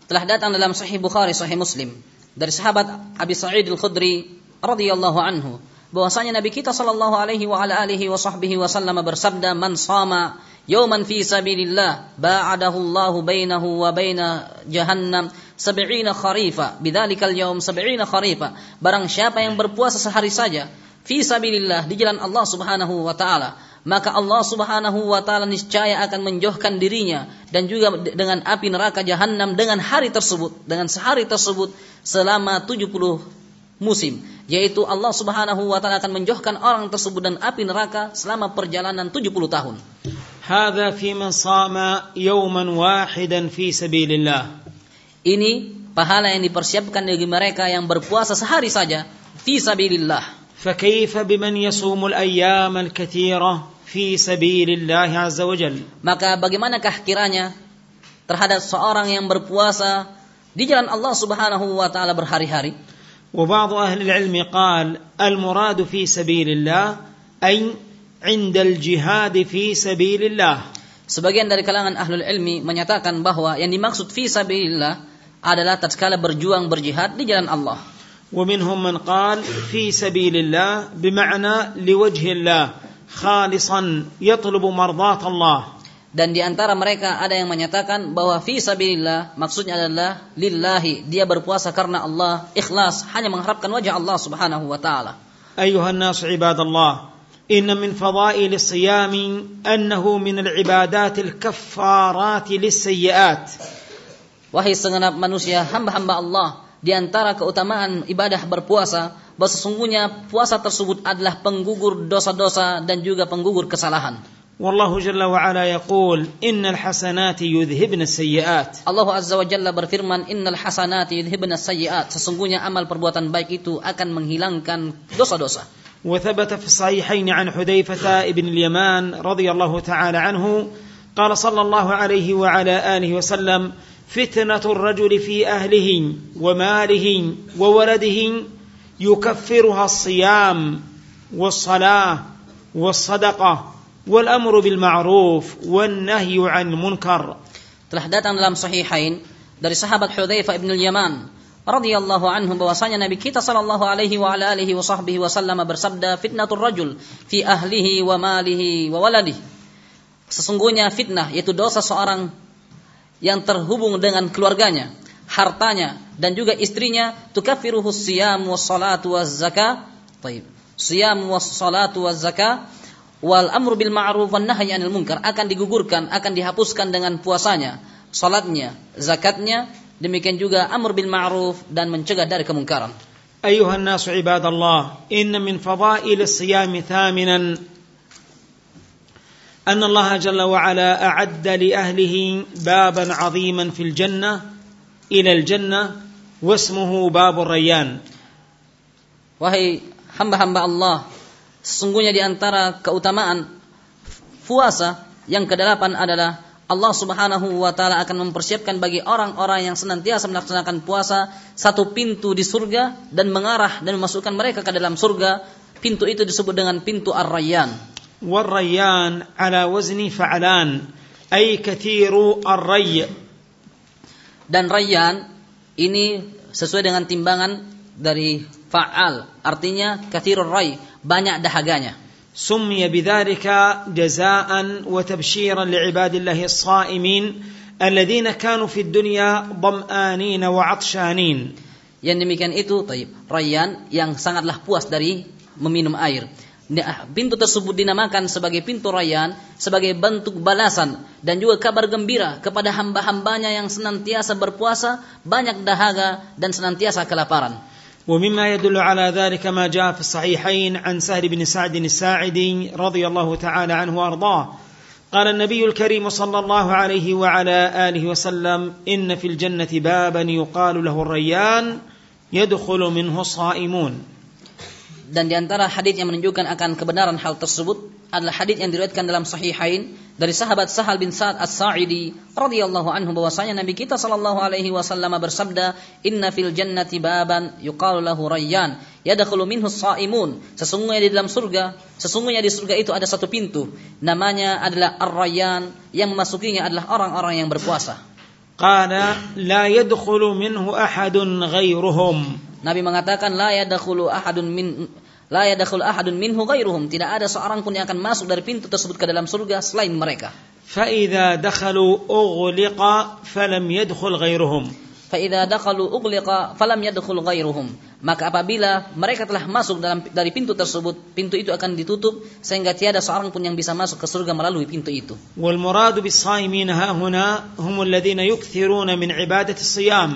Telah datang dalam Sahih Bukhari, Sahih Muslim. Dari sahabat Abi Sa'id Al-Khudri radhiyallahu anhu bahwasanya Nabi kita sallallahu alaihi wa alihi wa sahbihi wasallam bersabda man sama yawman fi sabilillah ba'adahu Allahu bainahu wa baina jahannam sab'ina kharifa. Bidzalikal yawm sab'ina kharifa. Barang siapa yang berpuasa sehari saja fi sabilillah di jalan Allah Subhanahu wa taala maka Allah Subhanahu wa taala niscaya akan menjauhkan dirinya dan juga dengan api neraka jahanam dengan hari tersebut dengan sehari tersebut selama 70 musim yaitu Allah Subhanahu wa taala akan menjauhkan orang tersebut dan api neraka selama perjalanan 70 tahun هذا في من صام يوما واحدا في سبيل الله ini pahala yang dipersiapkan bagi mereka yang berpuasa sehari saja fi sabilillah فكيف بمن يصوم الايام الكثيره في سبيل الله عز وجل maka bagaimanakah kiranya terhadap seorang yang berpuasa di jalan Allah Subhanahu wa taala berhari-hari وبعض أهل العلم قال المراد في سبيل الله اي عند الجهاد في سبيل الله Sebagian dari kalangan ahlul ilmi menyatakan bahwa yang dimaksud fi sabilillah adalah tatkala berjuang berjihad di jalan Allah. ومنهم من قال في سبيل الله بمعنى لوجه الله خالصا يطلب مرضاه الله dan di antara mereka ada yang menyatakan bahwa fi sabilillah maksudnya adalah lillahi dia berpuasa karena Allah ikhlas hanya mengharapkan wajah Allah Subhanahu wa taala. Ayuhan nas ibadallah, inna min fadail as-siyam annahu min al-ibadat al-kaffarat lis-sayyi'at. Wahai segenap manusia, hamba-hamba Allah, di antara keutamaan ibadah berpuasa bahwa sesungguhnya puasa tersebut adalah penggugur dosa-dosa dan juga penggugur kesalahan. والله جل وعلا يقول إن الحسنات يذهبن السيئات Allah Azza wa Jalla berfirman, "Innal hasanati yudhibna sayyi'at." Sesungguhnya amal perbuatan baik itu akan menghilangkan dosa-dosa. وثبت في الصحيحين عن حذيفة بن اليمان رضي الله تعالى عنه قال صلى الله عليه وعلى آله وسلم فتنة الرجل في أهله وماله وولده يكفرها الصيام والصلاة والصدقة wal amru bil ma'ruf wan nahyu 'an munkar. Telah datang dalam sahihain dari sahabat Hudzaifah bin Yaman radhiyallahu anhu bahwasanya Nabi kita sallallahu alaihi wa ala alihi wa sahbihi wasallam bersabda fitnatur rajul fi ahlihi wa malihi wa waladihi. Sesungguhnya fitnah yaitu dosa seorang yang terhubung dengan keluarganya, hartanya dan juga istrinya tukafiruhu siyam was salatu was zakah. Siyam was salatu was zakah wal amru bil ma'ruf wan nahyi 'anil munkar akan digugurkan, akan dihapuskan dengan puasanya, salatnya, zakatnya, demikian juga amr bil ma'ruf dan mencegah dari kemungkaran. أيها الناس عباد الله إن من فضائل الصيام ثامنا أن الله جل وعلا أعد لأهله بابا عظيما في الجنة إلى الجنة واسمه باب الريان Wahai hamba-hamba Allah, Sesungguhnya di antara keutamaan puasa yang kedelapan adalah Allah Subhanahu wa taala akan mempersiapkan bagi orang-orang yang senantiasa melaksanakan puasa satu pintu di surga dan mengarah dan memasukkan mereka ke dalam surga. Pintu itu disebut dengan pintu Ar-Rayyan. War-Rayyan ala wazni fa'lan ay kathiru ar-ray. Dan Rayyan ini sesuai dengan timbangan dari fa'al, artinya kathirur ray, banyak dahaganya. سمي بذلك جزاء وتبشيرا لعباد الله الصائمين الذين كانوا في الدنيا ظمآنين وعطشانين Yang demikian itu, taib, Rayyan yang sangatlah puas dari meminum air. Nah, Pintu tersebut dinamakan sebagai pintu Rayyan sebagai bentuk balasan dan juga kabar gembira kepada hamba-hambanya yang senantiasa berpuasa, banyak dahaga dan senantiasa kelaparan. ومما يدل على ذلك ما جاء في الصحيحين عن سهل بن سعد الساعدي رضي الله تعالى عنه وأرضاه. قال النبي الكريم صلى الله عليه وعلى آله وسلم إن في الجنة بابا يقال له الريان يدخل منه الصائمون. Dan di antara hadis yang menunjukkan akan kebenaran hal tersebut adalah hadis yang diriwayatkan dalam sahihain dari sahabat Sahal bin Sa'ad As-Sa'idi radhiyallahu anhu bahwasanya Nabi kita sallallahu alaihi wasallam bersabda, "Inna fil jannati baban yuqalu lahu Rayyan, yadkhulu minhu shaimun." Sesungguhnya di dalam surga, sesungguhnya di surga itu ada satu pintu, namanya adalah Ar-Rayyan, yang memasukinya adalah orang-orang yang berpuasa. Qala la yadkhulu minhu ahadun ghairuhum. Nabi mengatakan la yadkhulu ahadun min la yadkhulu ahadun minhu ghairuhum. Tidak ada seorang pun yang akan masuk dari pintu tersebut ke dalam surga selain mereka. فاذا دخلوا اغلق فلم يدخل غيرهم Fa idza dakhalu ughliqa falam yadkhul ghairuhum. Maka apabila mereka telah masuk dalam dari pintu tersebut, pintu itu akan ditutup sehingga tiada seorang pun yang bisa masuk ke surga melalui pintu itu. والمراد بالصائمين ها هنا هم الذين يكثرون من عباده الصيام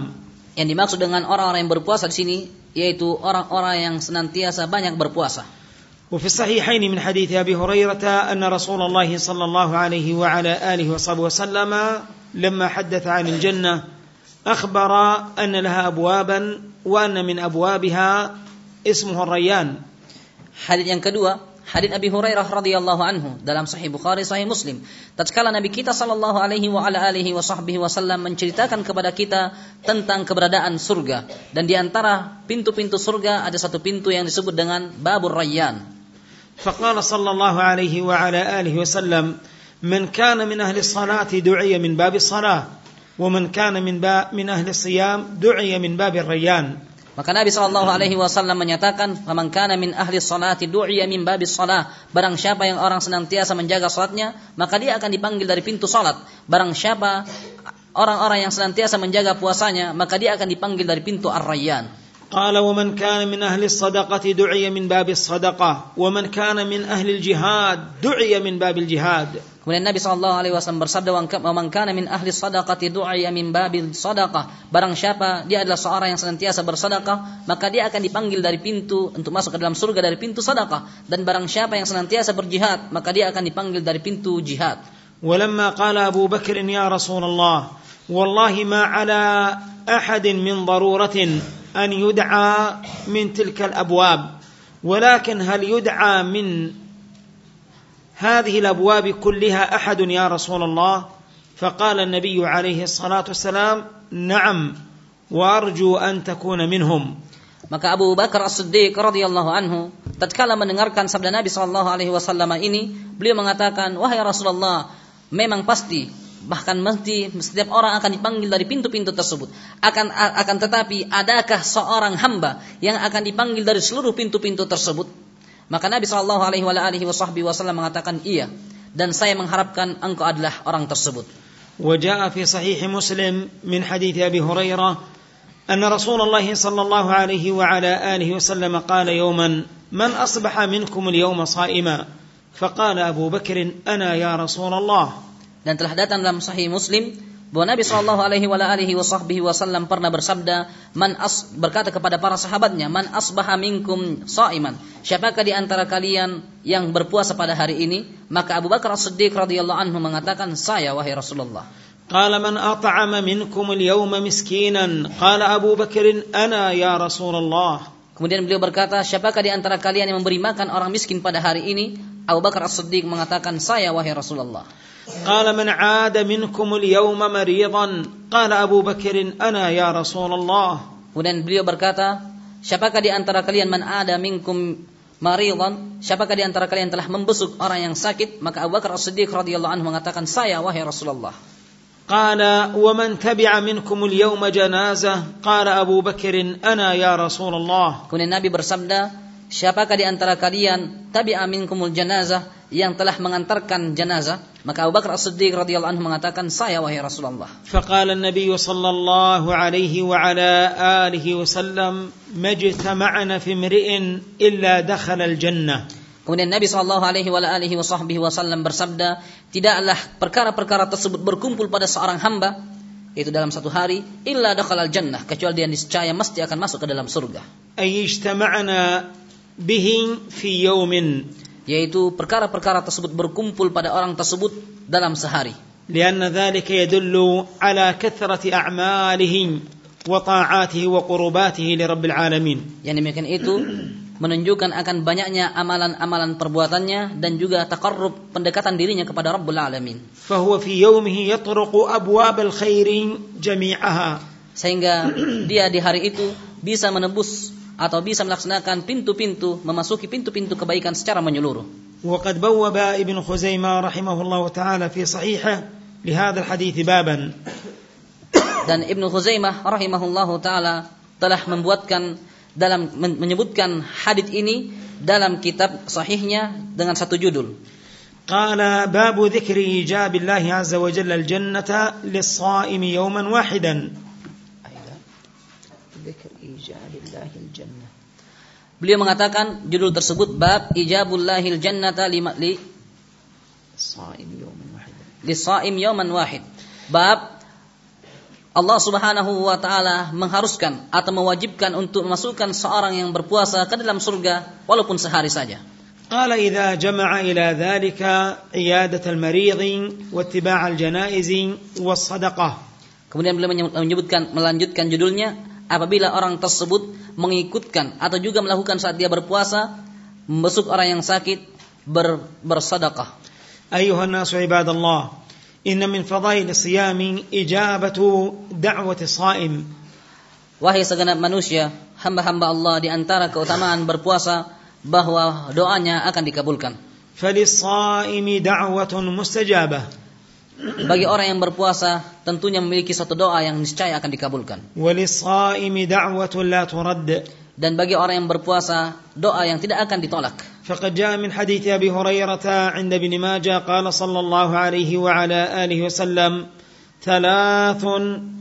Yang dimaksud dengan orang-orang yang berpuasa di sini yaitu orang-orang yang senantiasa banyak berpuasa. وفي الصحيحين من حديث ابي هريره ان رسول الله صلى الله عليه وعلى اله وصحبه وسلم لما حدث عن الجنه اخبر ان لها ابوابا وان من ابوابها اسمه الريان Hadis yang kedua, hadis Abi Hurairah radhiyallahu anhu dalam Sahih Bukhari Sahih Muslim. Tatkala Nabi kita sallallahu alaihi wa ala alihi wa sahbihi wasallam menceritakan kepada kita tentang keberadaan surga dan di antara pintu-pintu surga ada satu pintu yang disebut dengan Babur Rayyan. فقال صلى الله عليه وعلى اله وسلم من كان من اهل الصلاه دعي من باب الصلاه ومن كان من باب من اهل الصيام دعي من باب الريان Maka Nabi Shallallahu Alaihi Wasallam menyatakan, "Faman kana min ahli salati du'iya min babis salah." Barang siapa yang orang senantiasa menjaga salatnya, maka dia akan dipanggil dari pintu salat. Barang siapa orang-orang yang senantiasa menjaga puasanya, maka dia akan dipanggil dari pintu ar-rayyan. قال ومن كان من اهل الصدقه دعي من باب الصدقه ومن كان من اهل الجهاد دعي من باب الجهاد Kemudian Nabi Shallallahu Alaihi Wasallam bersabda, "Wa man kana min ahli sadaqati du'iya min babil sadaqah." Barang siapa dia adalah seorang yang senantiasa bersedekah, maka dia akan dipanggil dari pintu untuk masuk ke dalam surga dari pintu sedekah. Dan barang siapa yang senantiasa berjihad, maka dia akan dipanggil dari pintu jihad. ولما قال ابو بكر يا رسول الله والله ما على احد من ضروره ان يدعى من تلك الابواب ولكن هل يدعى من هذه الابواب كلها احد يا رسول الله فقال النبي عليه الصلاه والسلام نعم وارجو ان تكون منهم Maka Abu Bakar As-Siddiq radhiyallahu anhu tatkala mendengarkan sabda Nabi sallallahu alaihi wasallam ini, beliau mengatakan, "Wahai Rasulullah, memang pasti bahkan mesti setiap orang akan dipanggil dari pintu-pintu tersebut. Akan akan tetapi adakah seorang hamba yang akan dipanggil dari seluruh pintu-pintu tersebut? Maka Nabi Shallallahu Alaihi Wasallam mengatakan iya dan saya mengharapkan engkau adalah orang tersebut. وجاء في صحيح مسلم من حديث ابي هريره ان رسول الله صلى الله عليه وعلى اله وسلم قال يوما من اصبح منكم اليوم صائما فقال ابو بكر انا يا رسول الله Dan telah datang dalam Sahih Muslim bahwa Nabi Shallallahu Alaihi Wasallam pernah bersabda, man as berkata kepada para sahabatnya, man asbaha minkum saiman. Siapakah di antara kalian yang berpuasa pada hari ini? Maka Abu Bakar As-Siddiq radhiyallahu anhu mengatakan, saya wahai Rasulullah. قال من اطعم منكم اليوم مسكينا قال ابو بكر انا يا رسول الله Kemudian beliau berkata, siapakah di antara kalian yang memberi makan orang miskin pada hari ini? Abu Bakar As-Siddiq mengatakan, saya wahai Rasulullah. قال من عاد منكم اليوم مريضا قال أبو بكر أنا يا رسول الله Kemudian beliau berkata, siapakah di antara kalian man ada minkum maridan? Siapakah di antara kalian telah membesuk orang yang sakit? Maka Abu Bakar As-Siddiq radhiyallahu anhu mengatakan, saya wahai Rasulullah. قال ومن تبع منكم اليوم جنازة قال أبو بكر أنا يا رسول الله Kemudian Nabi bersabda, siapakah di antara kalian tabi'a minkumul janazah yang telah mengantarkan jenazah maka Abu Bakar As-Siddiq radhiyallahu anhu mengatakan saya wahai Rasulullah. Faqala an-nabiy sallallahu alaihi wa ala alihi wa sallam majtama'na fi mri'in illa dakhala al-jannah. Kemudian Nabi sallallahu Alaihi wa alihi wa sahbihi Wasallam bersabda, tidaklah perkara-perkara tersebut berkumpul pada seorang hamba itu dalam satu hari illa dakhala al-jannah kecuali dia niscaya mesti akan masuk ke dalam surga. Ay bihi fi yawmin Yaitu perkara-perkara tersebut berkumpul pada orang tersebut dalam sehari. لأن ذلك يدل على كثرة أعماله وطاعاته وقرباته لرب العالمين Yang demikian itu menunjukkan akan banyaknya amalan-amalan perbuatannya dan juga takarrub pendekatan dirinya kepada Rabbul Alamin. فهو في يومه يطرق أبواب الخير جميعها Sehingga dia di hari itu bisa menebus atau bisa melaksanakan pintu-pintu, memasuki pintu-pintu kebaikan secara menyeluruh. وقد بوب ابن خزيمة رحمه الله تعالى في صحيحه لهذا الحديث بابا Dan Ibnu Khuzaimah rahimahullahu taala telah membuatkan dalam men- menyebutkan hadis ini dalam kitab sahihnya dengan satu judul. قال باب ذكر إيجاب الله عز وجل الجنة للصائم يوما واحدا Beliau mengatakan judul tersebut bab ijabullahil jannata lima li li saim yawman wahid. Bab Allah Subhanahu wa taala mengharuskan atau mewajibkan untuk memasukkan seorang yang berpuasa ke dalam surga walaupun sehari saja. قال إذا جمع إلى ذلك عيادة المريض واتباع الجنائز والصدقة Kemudian beliau menyebut- menyebutkan melanjutkan judulnya apabila orang tersebut mengikutkan atau juga melakukan saat dia berpuasa membesuk orang yang sakit ber, bersedekah. أيها الناس عباد الله إن من فضائل الصيام إجابة دعوة الصائم Wahai segenap manusia, hamba-hamba Allah di antara keutamaan berpuasa bahwa doanya akan dikabulkan. فللصائم دعوة مستجابة Bagi orang yang berpuasa tentunya memiliki satu doa yang niscaya akan dikabulkan. وللصائم دعوة لا ترد Dan bagi orang yang berpuasa doa yang tidak akan ditolak. فقد جاء من حديث أبي هريرة عند ابن ماجه قال صلى الله عليه وعلى آله وسلم ثلاث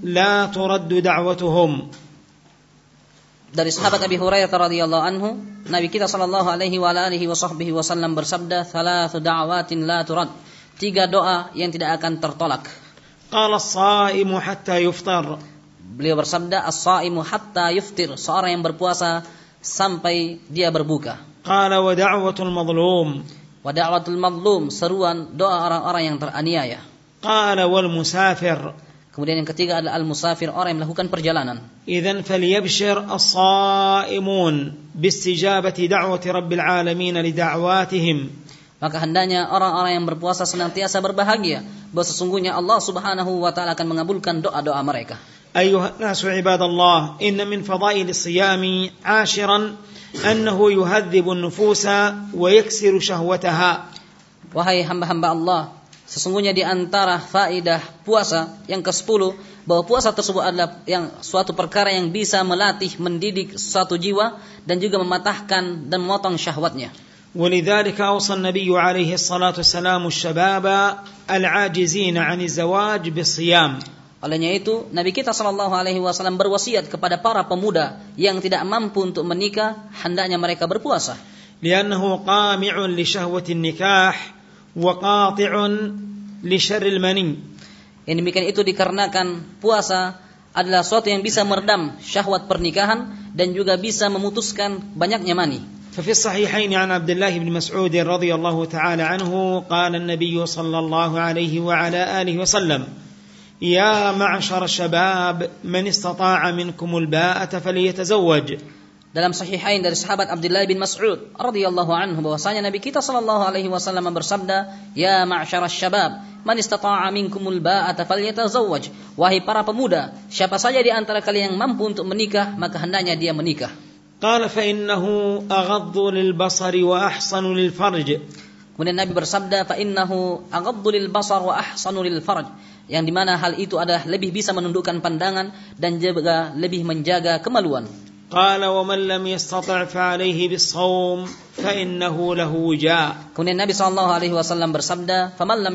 لا ترد دعوتهم Dari sahabat Abi Hurairah radhiyallahu anhu, Nabi kita sallallahu alaihi wa alihi wasahbihi wasallam bersabda, "Thalathu da'awatin la turad." tiga doa yang tidak akan tertolak. Qala saimu hatta yuftar. Beliau bersabda as-saimu hatta yuftir, seorang yang berpuasa sampai dia berbuka. Qala wa da'watul mazlum. Wa da'watul mazlum, seruan doa orang-orang yang teraniaya. Qala wal musafir. Kemudian yang ketiga adalah al-musafir, orang yang melakukan perjalanan. Idzan falyabshir as-saimun bi istijabati da'wati rabbil alamin li da'watihim. Maka hendaknya orang-orang yang berpuasa senantiasa berbahagia bahwa sesungguhnya Allah Subhanahu wa taala akan mengabulkan doa-doa mereka. أيها الناس عباد الله إن من فضائل الصيام عاشرا أنه يهذب النفوس ويكسر شهوتها Wahai hamba-hamba Allah, sesungguhnya di antara faidah puasa yang ke-10 bahwa puasa tersebut adalah yang suatu perkara yang bisa melatih, mendidik suatu jiwa dan juga mematahkan dan memotong syahwatnya. ولذلك أوصى النبي عليه الصلاة والسلام الشباب العاجزين عن الزواج بالصيام Olehnya itu, Nabi kita Shallallahu Alaihi Wasallam berwasiat kepada para pemuda yang tidak mampu untuk menikah, hendaknya mereka berpuasa. لأنه قامع لشهوة النكاح وقاطع لشر المني Yang demikian itu dikarenakan puasa adalah suatu yang bisa meredam syahwat pernikahan dan juga bisa memutuskan banyaknya mani. ففي الصحيحين عن عبد الله بن مسعود رضي الله تعالى عنه قال النبي صلى الله عليه وعلى آله وسلم يا معشر الشباب من استطاع منكم الباءة فليتزوج dalam sahihain dari sahabat Abdullah bin Mas'ud radhiyallahu anhu bahwasanya Nabi kita sallallahu alaihi wasallam bersabda, "Ya ma'syaras syabab, man istata'a minkumul ba'ata falyatazawwaj." Wahai para pemuda, siapa saja di antara kalian yang mampu untuk menikah, maka hendaknya dia menikah. قال fa innahu aghaddu lil basari. Kemudian Nabi bersabda fa innahu aghaddu lil basar yang di mana hal itu adalah lebih bisa menundukkan pandangan dan juga lebih menjaga kemaluan. قال wa man lam yastati' fa alayhi bis-shawm. Kemudian Nabi sallallahu bersabda, "Faman lam.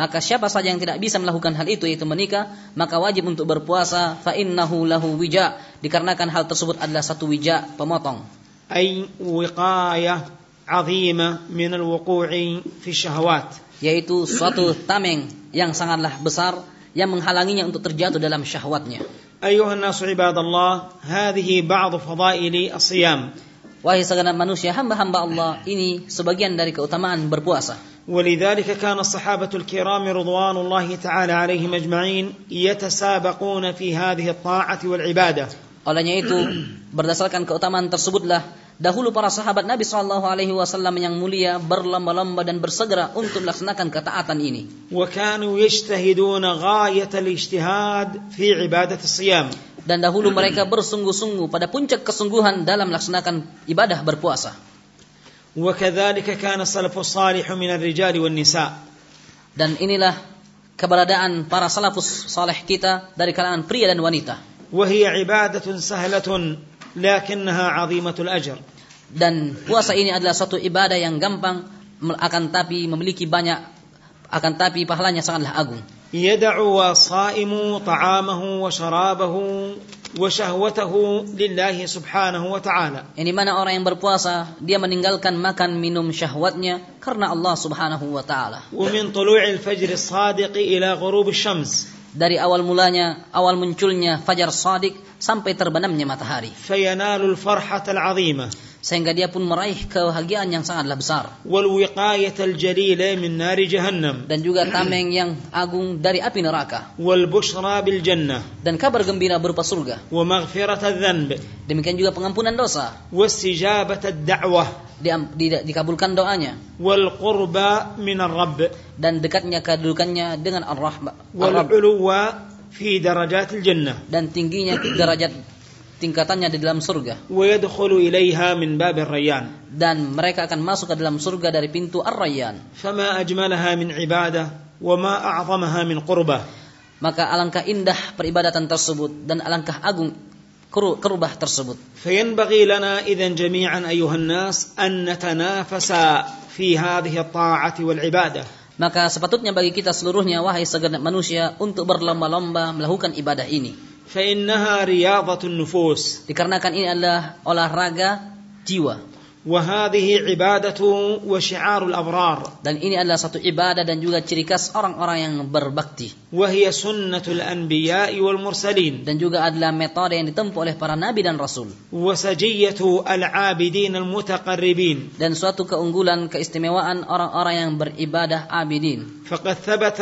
Maka siapa saja yang tidak bisa melakukan hal itu yaitu menikah, maka wajib untuk berpuasa fa innahu lahu wija, dikarenakan hal tersebut adalah satu wija pemotong. ay wiqayah azima min al-wuqu'i fi syahwat Yaitu suatu tameng yang sangatlah besar yang menghalanginya untuk terjatuh dalam syahwatnya. Ayuhan nasu ibadallah, hadhihi ba'd fadaili asiyam Wahai segala manusia, hamba-hamba Allah, ini sebagian dari keutamaan berpuasa. ولذلك كان الصحابة الكرام رضوان الله تعالى عليهم أجمعين يتسابقون في هذه الطاعة والعبادة Olehnya itu, berdasarkan keutamaan tersebutlah dahulu para sahabat Nabi Shallallahu Alaihi Wasallam yang mulia berlomba-lomba dan bersegera untuk melaksanakan ketaatan ini. وكانوا يجتهدون غاية الاجتهاد في عبادة الصيام Dan dahulu mereka bersungguh-sungguh pada puncak kesungguhan dalam melaksanakan ibadah berpuasa. وكذلك كان السلف الصالح من الرجال والنساء Dan inilah keberadaan para salafus saleh kita dari kalangan pria dan wanita. وهي عبادة سهلة لكنها عظيمة الأجر Dan puasa ini adalah suatu ibadah yang gampang akan tapi memiliki banyak akan tapi pahalanya sangatlah agung. يدع الصائم طعامه وشرابه وشهوته لله سبحانه وتعالى Yang dimana orang yang berpuasa dia meninggalkan makan minum syahwatnya karena Allah Subhanahu wa taala. ومن طلوع الفجر الصادق إلى غروب الشمس Dari awal mulanya, awal munculnya fajar sadik sampai terbenamnya matahari. فينال الفرحة العظيمة sehingga dia pun meraih kebahagiaan yang sangatlah besar. Wal min nari jahannam. Dan juga tameng yang agung dari api neraka. Wal bil jannah. Dan kabar gembira berupa surga. Wa. Demikian juga pengampunan dosa. Da'wah. Di, di, dikabulkan doanya. Wal qurba min rabb. Dan dekatnya kedudukannya dengan ar-rahmah. Wal fi darajatil jannah. Dan tingginya derajat tingkatannya di dalam surga. ويدخل إليها من باب الريان Dan mereka akan masuk ke dalam surga dari pintu Ar-Rayyan. فما أجملها من عبادة وما أعظمها من قربة Maka alangkah indah peribadatan tersebut dan alangkah agung keru- kerubah tersebut. فينبغي لنا إذا جميعا أيها الناس أن نتنافس في هذه الطاعة والعبادة Maka sepatutnya bagi kita seluruhnya wahai segenap manusia untuk berlomba-lomba melakukan ibadah ini. فإنها رياضة النفوس Dikarenakan ini adalah olahraga jiwa وهذه عبادة وشعار الأبرار dan ini adalah satu ibadah dan juga ciri khas orang-orang yang berbakti وهي سنة الأنبياء والمرسلين dan juga adalah metode yang ditempuh oleh para nabi dan rasul وسجية العابدين المتقربين dan suatu keunggulan keistimewaan orang-orang yang beribadah abidin فقد ثبت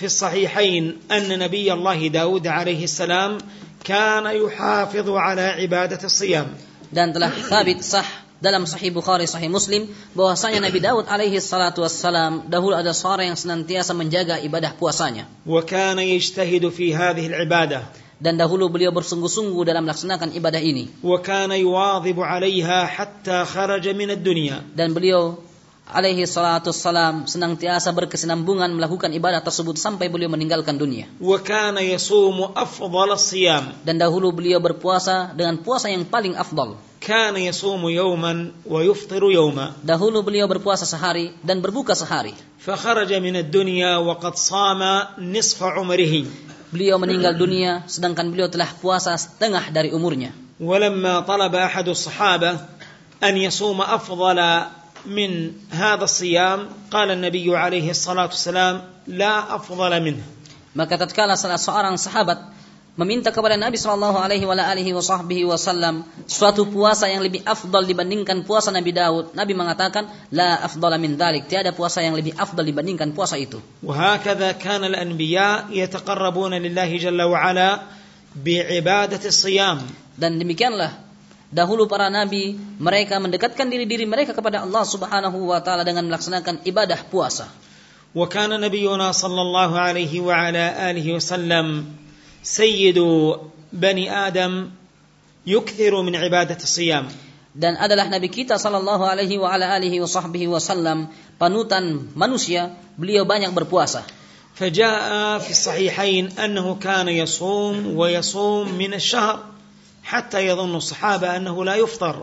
في الصحيحين أن نبي الله داود عليه السلام كان يحافظ على عبادة الصيام dan telah sabit sah dalam Sahih Bukhari Sahih Muslim bahwasanya Nabi Daud alaihi salatu wassalam dahulu ada seorang yang senantiasa menjaga ibadah puasanya وكان يجتهد في هذه العبادة dan dahulu beliau bersungguh-sungguh dalam melaksanakan ibadah ini وكان يواظب عليها حتى خرج من الدنيا dan beliau alaihi salatu wassalam senantiasa berkesinambungan melakukan ibadah tersebut sampai beliau meninggalkan dunia وكان يصوم أفضل الصيام dan dahulu beliau berpuasa dengan puasa yang paling afdal كان يصوم يوما ويفطر يوما dahulu beliau berpuasa sehari dan berbuka sehari فخرج من الدنيا وقد صام نصف عمره beliau meninggal dunia sedangkan beliau telah puasa setengah dari umurnya ولما طلب أحد الصحابة أن يصوم أفضل من هذا الصيام قال النبي عليه الصلاة والسلام لا أفضل منه Maka tatkala salah seorang sahabat meminta kepada Nabi Shallallahu Alaihi Wasallam suatu puasa yang lebih afdal dibandingkan puasa Nabi Daud, Nabi mengatakan, la afdal min dalik, tiada puasa yang lebih afdal dibandingkan puasa itu. وهكذا كان الأنبياء يتقربون لله جل وعلا بعبادة الصيام Dan demikianlah dahulu para nabi mereka mendekatkan diri-diri mereka kepada Allah Subhanahu wa taala dengan melaksanakan ibadah puasa. وكان نبينا صلى الله عليه وعلى اله وسلم سيد بني ادم يكثر من عباده الصيام Dan adalah nabi kita sallallahu alaihi wa ala alihi wa sahbihi wasallam panutan manusia, beliau banyak berpuasa. فجاء في الصحيحين انه كان يصوم ويصوم من الشهر حتى يظن الصحابه انه لا يفطر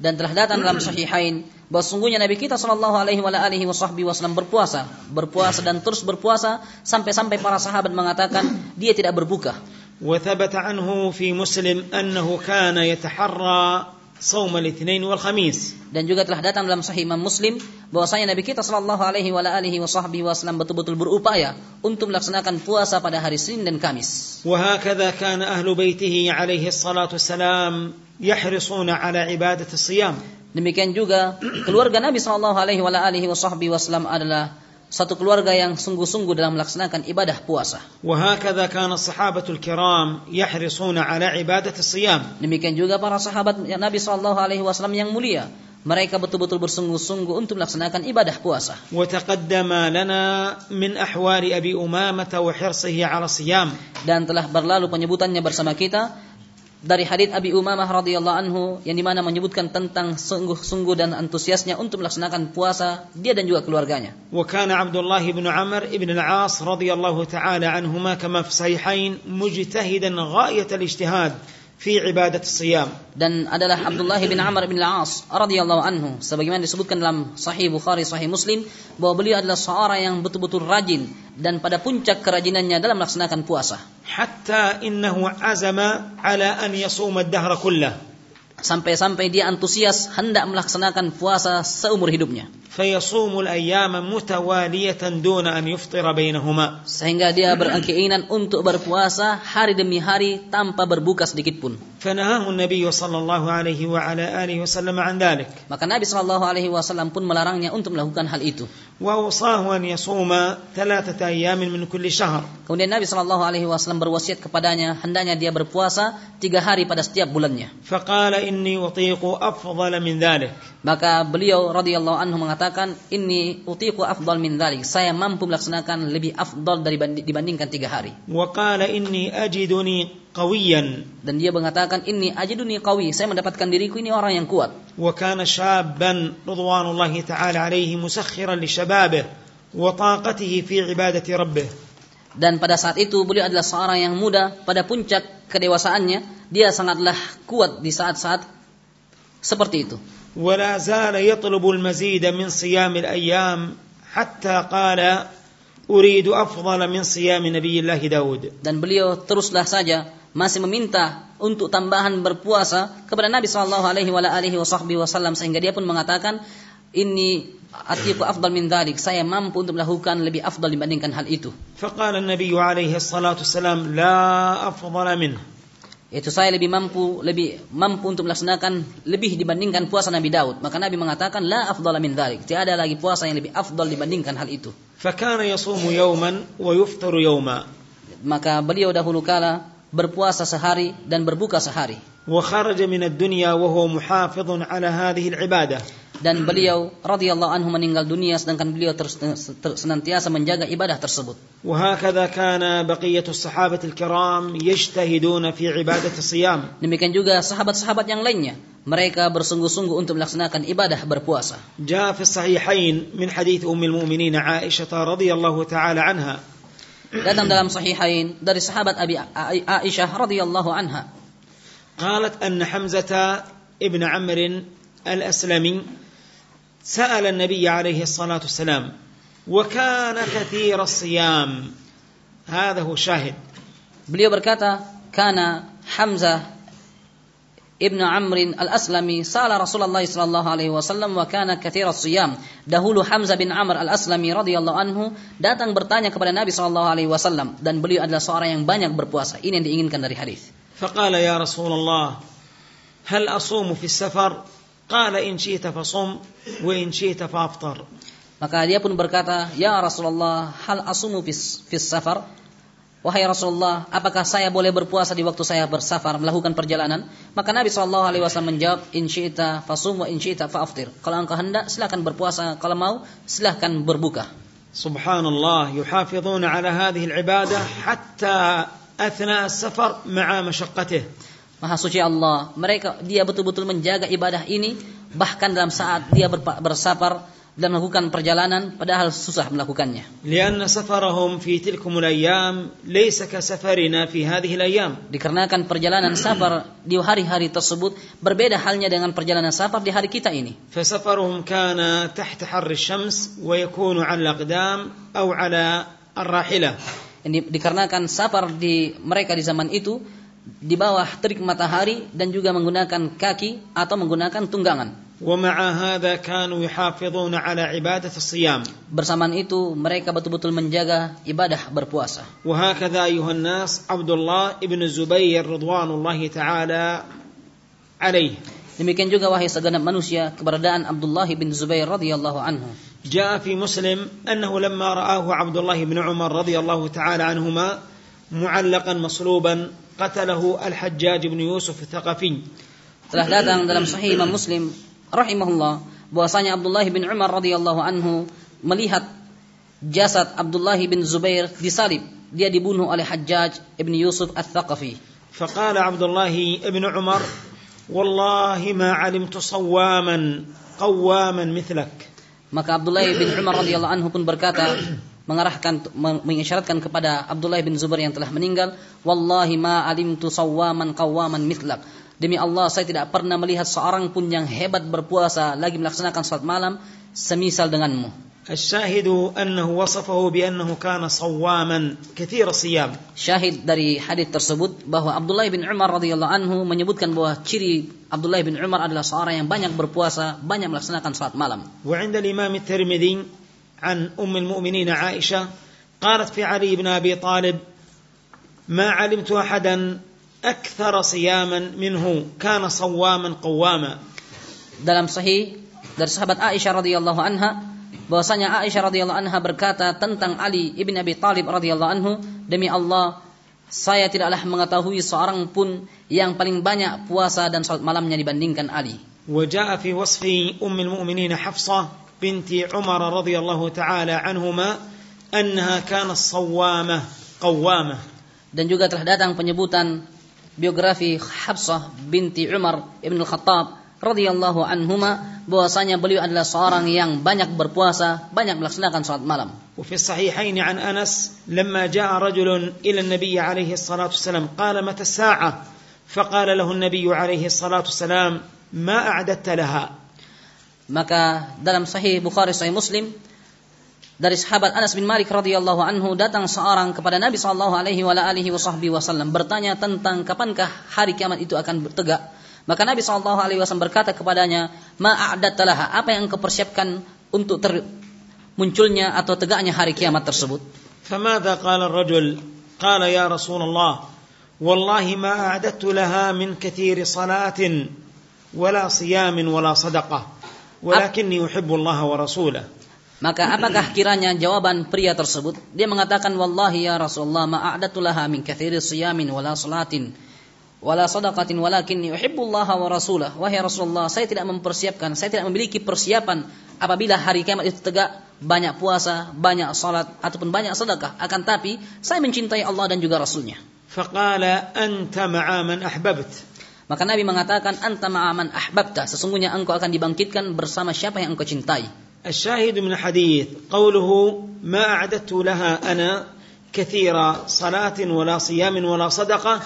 Dan telah datang dalam sahihain bahwa sungguhnya Nabi kita sallallahu alaihi wa alihi wasallam berpuasa, berpuasa dan terus berpuasa sampai-sampai para sahabat mengatakan dia tidak berbuka. وثبت عنه في مسلم انه كان يتحرى saum Itsnain wal khamis. Dan juga telah datang dalam sahih Imam Muslim bahwasanya Nabi kita sallallahu alaihi wa alihi wasallam betul-betul berupaya untuk melaksanakan puasa pada hari Senin dan Kamis. Wa hakadha kana ahlu baitihi alaihi salatu wassalam yahrisuna ala ibadati shiyam. Demikian juga keluarga Nabi sallallahu alaihi wa alihi wasallam adalah satu keluarga yang sungguh-sungguh dalam melaksanakan ibadah puasa. وهكذا كان الصحابه الكرام يحرصون على عباده الصيام Demikian juga para sahabat Nabi sallallahu alaihi wasallam yang mulia, mereka betul-betul bersungguh-sungguh untuk melaksanakan ibadah puasa. وتقدم لنا من احوال ابي امامه وحرصه على الصيام Dan telah berlalu penyebutannya bersama kita dari hadits Abi Umamah radhiyallahu anhu yang dimana menyebutkan tentang sungguh-sungguh dan antusiasnya untuk melaksanakan puasa dia dan juga keluarganya. وكان عبد الله بن عمر بن العاص رضي الله تعالى عنهما كما في الصحيحين مجتهدا غايه fi ibadat siyam. Dan adalah Abdullah bin Amr bin Al-As radhiyallahu anhu. Sebagaimana disebutkan dalam Sahih Bukhari Sahih Muslim bahwa beliau adalah seorang yang betul-betul rajin dan pada puncak kerajinannya dalam melaksanakan puasa. Hatta innahu azama ala an yasuma ad-dahr kullah sampai-sampai dia antusias hendak melaksanakan puasa seumur hidupnya. فيصوم الايام متواليه دون ان يفطر بينهما Sehingga dia berkeinginan untuk berpuasa hari demi hari tanpa berbuka sedikit pun. فنهاه النبي صلى الله عليه وعلى اله وسلم عن ذلك Maka Nabi Shallallahu Alaihi Wasallam pun melarangnya untuk melakukan hal itu. واوصاه ان يصوم ثلاثه ايام من كل شهر Kemudian Nabi Shallallahu Alaihi Wasallam berwasiat kepadanya hendaknya dia berpuasa tiga hari pada setiap bulannya. فقال اني اطيق افضل من ذلك Maka beliau radhiyallahu anhu mengatakan, ini utiku afdal min dhalik. Saya mampu melaksanakan lebih afdal dari dibandingkan tiga hari. وقال اني اجدني قويا Dan dia mengatakan, ini ajiduni qawi. Saya mendapatkan diriku ini orang yang kuat. وكان شابا رضوان الله تعالى عليه مسخرا لشبابه وطاقته في عباده ربه Dan pada saat itu beliau adalah seorang yang muda pada puncak kedewasaannya. Dia sangatlah kuat di saat-saat seperti itu. ولا زال يطلب المزيد من صيام الايام حتى قال اريد افضل من صيام نبي الله داود Dan beliau teruslah saja masih meminta untuk tambahan berpuasa kepada Nabi sallallahu alaihi wa alihi wasallam sehingga dia pun mengatakan ini atiku afdal min dhalik. Saya mampu untuk melakukan lebih afdal dibandingkan hal itu. Faqala an-nabi alaihi salatu la afdala min itu saya lebih mampu lebih mampu untuk melaksanakan lebih dibandingkan puasa Nabi Daud. Maka Nabi mengatakan la afdala min dhalik. Tidak ada lagi puasa yang lebih afdal dibandingkan hal itu. Fakana yasumu yawman wa yuftaru yawma. Maka beliau dahulu kala berpuasa sehari dan berbuka sehari. وخرج من الدنيا وهو محافظ على هذه العباده Dan beliau radhiyallahu anhu meninggal dunia sedangkan beliau terus ter- senantiasa menjaga ibadah tersebut. وهكذا كان بقيه الصحابه الكرام يجتهدون في عباده الصيام Demikian juga sahabat-sahabat yang lainnya, mereka bersungguh-sungguh untuk melaksanakan ibadah berpuasa. جاء في الصحيحين من حديث ام المؤمنين عائشه رضي الله تعالى عنها Datang dalam sahihain dari sahabat Abi Aisyah radhiyallahu anha. قالت ان حمزه ابن عمرو الاسلمي سال النبي عليه الصلاه والسلام وكان كثير الصيام هذا هو شاهد Beliau berkata, "Kana Hamzah Ibn Amr al-Aslami sala Rasulullah sallallahu alaihi wasallam wa kana katsiran siyam. Dahulu Hamzah bin Amr al-Aslami radhiyallahu anhu datang bertanya kepada Nabi sallallahu alaihi wasallam dan beliau adalah seorang yang banyak berpuasa. Ini yang diinginkan dari hadis. Faqala ya Rasulullah, hal asumu fi safar? Qala in syi'ta fasum wa in syi'ta fa'aftar. Maka dia pun berkata, "Ya Rasulullah, hal asumu fi safar?" Wahai Rasulullah, apakah saya boleh berpuasa di waktu saya bersafar melakukan perjalanan? Maka Nabi Shallallahu Alaihi Wasallam menjawab, In syi'ta fasum wa in syi'ta faaftir. Kalau engkau hendak, silahkan berpuasa. Kalau mau, silahkan berbuka. Subhanallah, yuhafidhuna ala hadhihi al-ibadah hatta athna as-safar ma'a mashaqqatih. Maha suci Allah, mereka dia betul-betul menjaga ibadah ini bahkan dalam saat dia bersafar dan melakukan perjalanan padahal susah melakukannya. Lianna safarahum fi tilkum al-ayyam laysa ka safarina fi hadhihi al-ayyam. Dikarenakan perjalanan safar di hari-hari tersebut berbeda halnya dengan perjalanan safar di hari kita ini. Fa safaruhum kana tahta harri syams wa yakunu 'ala al-aqdam aw 'ala ar-rahilah. Ini dikarenakan safar di mereka di zaman itu di bawah terik matahari dan juga menggunakan kaki atau menggunakan tunggangan. ومع هذا كانوا يحافظون على عبادة الصيام Bersamaan itu mereka betul-betul menjaga ibadah berpuasa. وهكذا أيها الناس عبد الله ابن الزبير رضوان الله تعالى عليه Demikian juga wahai segenap manusia keberadaan Abdullah bin Zubair radhiyallahu anhu. جاء في مسلم أنه لما رآه عبد الله بن عمر رضي الله تعالى عنهما معلقا مصلوبا قتله الحجاج بن يوسف الثقفي Telah datang dalam sahih Imam Muslim rahimahullah bahwasanya Abdullah bin Umar radhiyallahu anhu melihat jasad Abdullah bin Zubair disalib. Dia dibunuh oleh Hajjaj ibn Yusuf al-Thaqafi. فقال عبد الله بن عمر والله ما علمت صواما قواما مثلك Maka Abdullah bin Umar radhiyallahu anhu pun berkata mengarahkan mengisyaratkan kepada Abdullah bin Zubair yang telah meninggal, "Wallahi ma alimtu sawwaman qawwaman mithlak." Demi Allah saya tidak pernah melihat seorang pun yang hebat berpuasa lagi melaksanakan salat malam semisal denganmu. الشاهد أنه وصفه بأنه كان صواما كثير الصيام Syahid dari hadis tersebut bahwa Abdullah bin Umar radhiyallahu anhu menyebutkan bahwa ciri Abdullah bin Umar adalah seorang yang banyak berpuasa, banyak melaksanakan salat malam. وعند الإمام الترمذي عن أم المؤمنين عائشة قالت في علي بن أبي طالب ما علمت أحدا أكثر صياما منه كان صواما قواما Dalam sahih dari sahabat Aisyah radhiyallahu anha bahwasanya Aisyah radhiyallahu anha berkata tentang Ali ibn Abi Talib radhiyallahu anhu demi Allah saya tidaklah mengetahui seorang pun yang paling banyak puasa dan salat malamnya dibandingkan Ali. وجاء في وصف أم المؤمنين حفصة بنت عمر رضي الله تعالى عنهما أنها كانت صوامة قوامة Dan juga telah datang penyebutan biografi Hafsah binti Umar ibn al-Khattab radhiyallahu anhuma bahwasanya beliau adalah seorang yang banyak berpuasa, banyak melaksanakan salat malam. وفي الصحيحين عن أنس لما جاء رجل إلى النبي عليه الصلاة والسلام قال متى الساعة فقال له النبي عليه الصلاة والسلام ما أعددت لها Maka dalam sahih Bukhari sahih Muslim dari sahabat Anas bin Malik radhiyallahu anhu datang seorang kepada Nabi sallallahu alaihi wa alihi wasallam bertanya tentang kapankah hari kiamat itu akan bertegak. Maka Nabi sallallahu alaihi wasallam berkata kepadanya, "Ma a'dattalaha? Apa yang engkau persiapkan untuk ter munculnya atau tegaknya hari kiamat tersebut?" فماذا قال الرجل قال يا رسول الله والله ما أعددت لها من كثير صلاة ولا صيام ولا صدقة ولكني أحب الله ورسوله Maka apakah kiranya jawaban pria tersebut? Dia mengatakan, Wallahi ya Rasulullah ma'a'datulaha min kathiri siyamin wala salatin wala sadaqatin walakinni uhibbullaha wa rasulah. Wahai Rasulullah saya tidak mempersiapkan saya tidak memiliki persiapan apabila hari kiamat itu tegak banyak puasa banyak salat ataupun banyak sedekah. Akan tapi saya mencintai Allah dan juga rasulnya. Faqala anta ma'a man ahbabt. Maka Nabi mengatakan anta ma'a man ahbabta. Sesungguhnya engkau akan dibangkitkan bersama siapa yang engkau cintai. الشاهد من الحديث قوله ما أعددت لها أنا كثير صلاة ولا صيام ولا صدقة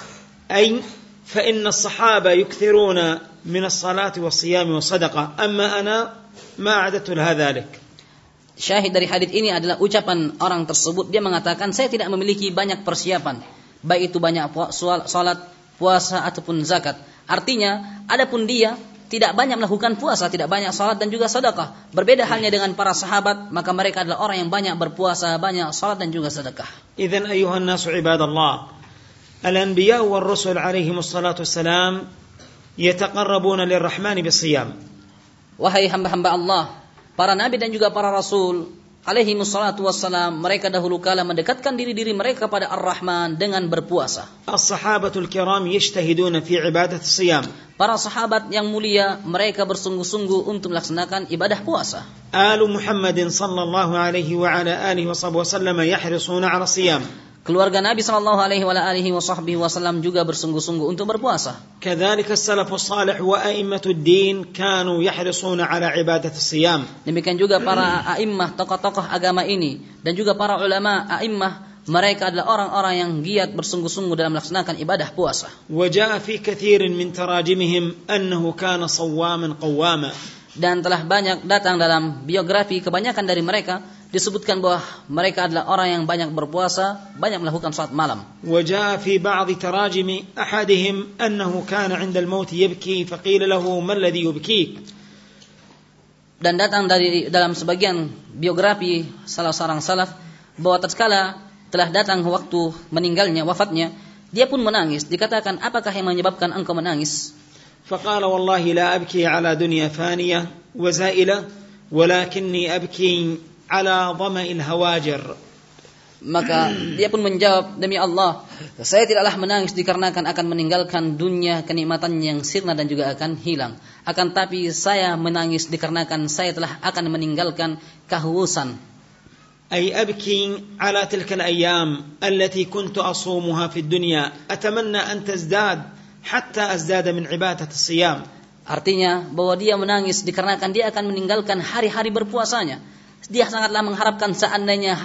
أي فإن الصحابة يكثرون من الصلاة والصيام والصدقة أما أنا ما أعددت لها ذلك Syahid dari hadis ini adalah ucapan orang tersebut. Dia mengatakan, saya tidak memiliki banyak persiapan. Baik itu banyak salat, puasa, ataupun zakat. Artinya, adapun dia tidak banyak melakukan puasa, tidak banyak sholat dan juga sedekah. Berbeda iya. halnya dengan para sahabat, maka mereka adalah orang yang banyak berpuasa, banyak sholat dan juga sedekah. Idzan ayuhan nasu ibadallah. Al-anbiya wal rusul alaihi wassalatu wassalam yataqarrabuna lirrahmani bisiyam. Wahai hamba-hamba Allah, para nabi dan juga para rasul alaihi musallatu wassalam mereka dahulu kala mendekatkan diri-diri mereka kepada Ar-Rahman dengan berpuasa. As-sahabatul kiram yajtahidun fi ibadat siyam. Para sahabat yang mulia mereka bersungguh-sungguh untuk melaksanakan ibadah puasa. Alu Muhammadin sallallahu alaihi wa ala alihi wa sallam yahrisuna ala siyam. Keluarga Nabi sallallahu alaihi wa alihi wasallam juga bersungguh-sungguh untuk berpuasa. Kadzalika salafus salih wa a'immatud din kanu yahrisuna ala ibadati siyam. Demikian juga para a'immah tokoh-tokoh agama ini dan juga para ulama a'immah mereka adalah orang-orang yang giat bersungguh-sungguh dalam melaksanakan ibadah puasa. Wajaa fi katsirin min tarajimihim annahu kana sawwaman qawwama. Dan telah banyak datang dalam biografi kebanyakan dari mereka disebutkan bahwa mereka adalah orang yang banyak berpuasa, banyak melakukan salat malam. وجاء في بعض تراجم أحدهم أنه كان عند الموت يبكي فقيل له ما الذي يبكيك Dan datang dari dalam sebagian biografi salah seorang salaf bahwa tatkala telah datang waktu meninggalnya, wafatnya, dia pun menangis. Dikatakan, apakah yang menyebabkan engkau menangis? فقال والله لا أبكي على دنيا فانية وزائلة ولكني أبكي على ظمأ الهواجر Maka dia pun menjawab, demi Allah, saya tidaklah menangis dikarenakan akan meninggalkan dunia kenikmatan yang sirna dan juga akan hilang. Akan tapi saya menangis dikarenakan saya telah akan meninggalkan kehausan. أي أبكي على تلك الأيام التي كنت أصومها في الدنيا أتمنى أن تزداد حتى أزداد من عبادة الصيام Artinya bahwa dia menangis dikarenakan dia akan meninggalkan hari-hari berpuasanya. dia sangatlah mengharapkan seandainya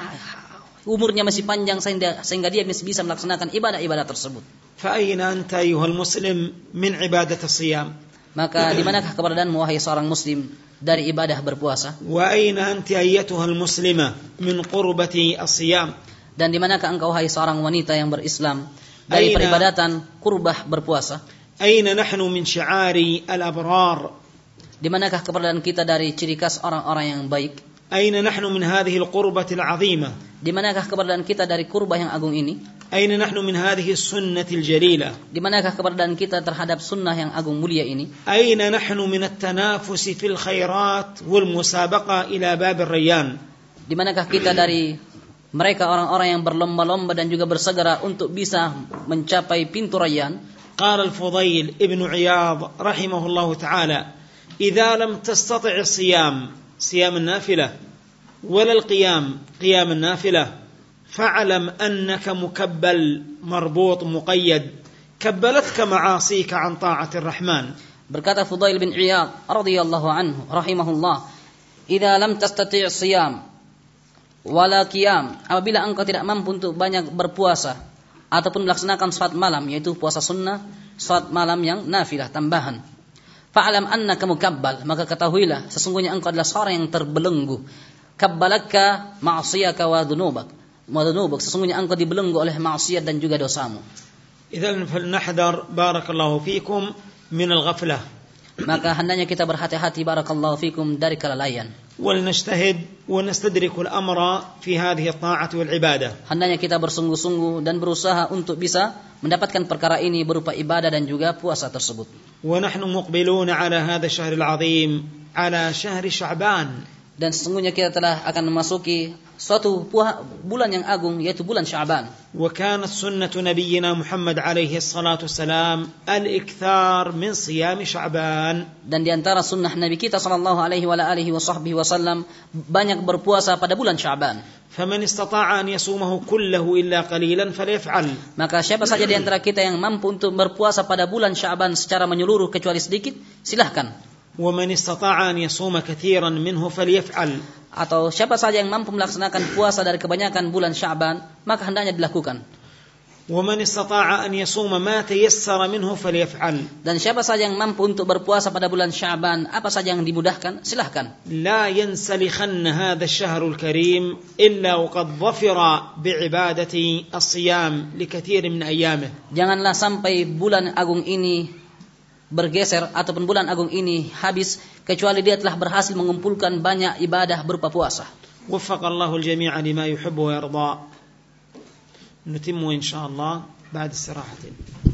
umurnya masih panjang sehingga, sehingga dia masih bisa melaksanakan ibadah-ibadah tersebut. Fa'ina anta ayuhal muslim min ibadat siyam? Maka di manakah keberadaan wahai seorang muslim dari ibadah berpuasa? Wa aina anti ayyatuhal muslimah min qurbati as-siyam? Dan di manakah engkau wahai seorang wanita yang berislam dari peribadatan kurbah berpuasa? Aina nahnu min syi'ari al-abrar? Di manakah keberadaan kita dari ciri khas orang-orang yang baik? أين نحن من هذه القربة العظيمة Di manakah keberadaan kita dari kurbah yang agung ini? أين نحن من هذه السنة الجليلة Di manakah keberadaan kita terhadap sunnah yang agung mulia ini? أين نحن من التنافس في الخيرات والمسابقة إلى باب الريان Di manakah kita dari mereka orang-orang yang berlomba-lomba dan juga bersegera untuk bisa mencapai pintu rayyan? قال الفضيل ابن عياض رحمه الله تعالى إذا لم تستطع الصيام صيام النافلة ولا القيام قيام النافلة فاعلم أنك مكبل مربوط مقيد كبلتك معاصيك عن طاعة الرحمن Berkata Fudail bin Iyad radhiyallahu anhu rahimahullah, "Idza lam tastati' siyam wala qiyam, apabila engkau tidak mampu untuk banyak berpuasa ataupun melaksanakan salat malam yaitu puasa sunnah, salat malam yang nafilah tambahan. Fa'alam anna kamu kabbal maka ketahuilah sesungguhnya engkau adalah seorang yang terbelenggu. kabbalakka ma'siyaka wa dhunubak. Wa dhunubak, sesungguhnya engkau dibelenggu oleh maksiat dan juga dosamu. Idzan falnahdhar barakallahu fikum min al-ghaflah Maka hendaknya kita berhati-hati barakallahu fikum dari kelalaian. ولنجتهد ونستدرك الأمر في هذه الطاعة والعبادة Hendaknya kita bersungguh-sungguh dan berusaha untuk bisa mendapatkan perkara ini berupa ibadah dan juga puasa tersebut. ونحن مقبلون على هذا الشهر العظيم على شهر شعبان Dan sesungguhnya kita telah akan memasuki suatu puha- bulan yang agung yaitu bulan Syaban. وكانت سنة نبينا محمد عليه الصلاة والسلام الإكثار من صيام شعبان Dan di antara sunnah Nabi kita sallallahu alaihi wa alihi wasallam banyak berpuasa pada bulan Syaban. فمن استطاع أن يصومه كله إلا قليلا فليفعل Maka siapa saja di antara kita yang mampu untuk berpuasa pada bulan Syaban secara menyeluruh kecuali sedikit, silahkan. ومن استطاع أن يصوم كثيرا منه فليفعل Atau siapa saja yang mampu melaksanakan puasa dari kebanyakan bulan Syaban, maka hendaknya dilakukan. ومن استطاع أن يصوم ما تيسر منه فليفعل Dan siapa saja yang mampu untuk berpuasa pada bulan Syaban, apa saja yang dimudahkan, silahkan. لا ينسلخن هذا الشهر الكريم إلا وقد ظفر بعبادة الصيام لكثير من أيامه Janganlah sampai bulan agung ini bergeser ataupun bulan agung ini habis kecuali dia telah berhasil mengumpulkan banyak ibadah berupa puasa. Wafakallahu al-jami'a lima yuhibbu wa yarda. Nutimmu insyaallah ba'da istirahatin.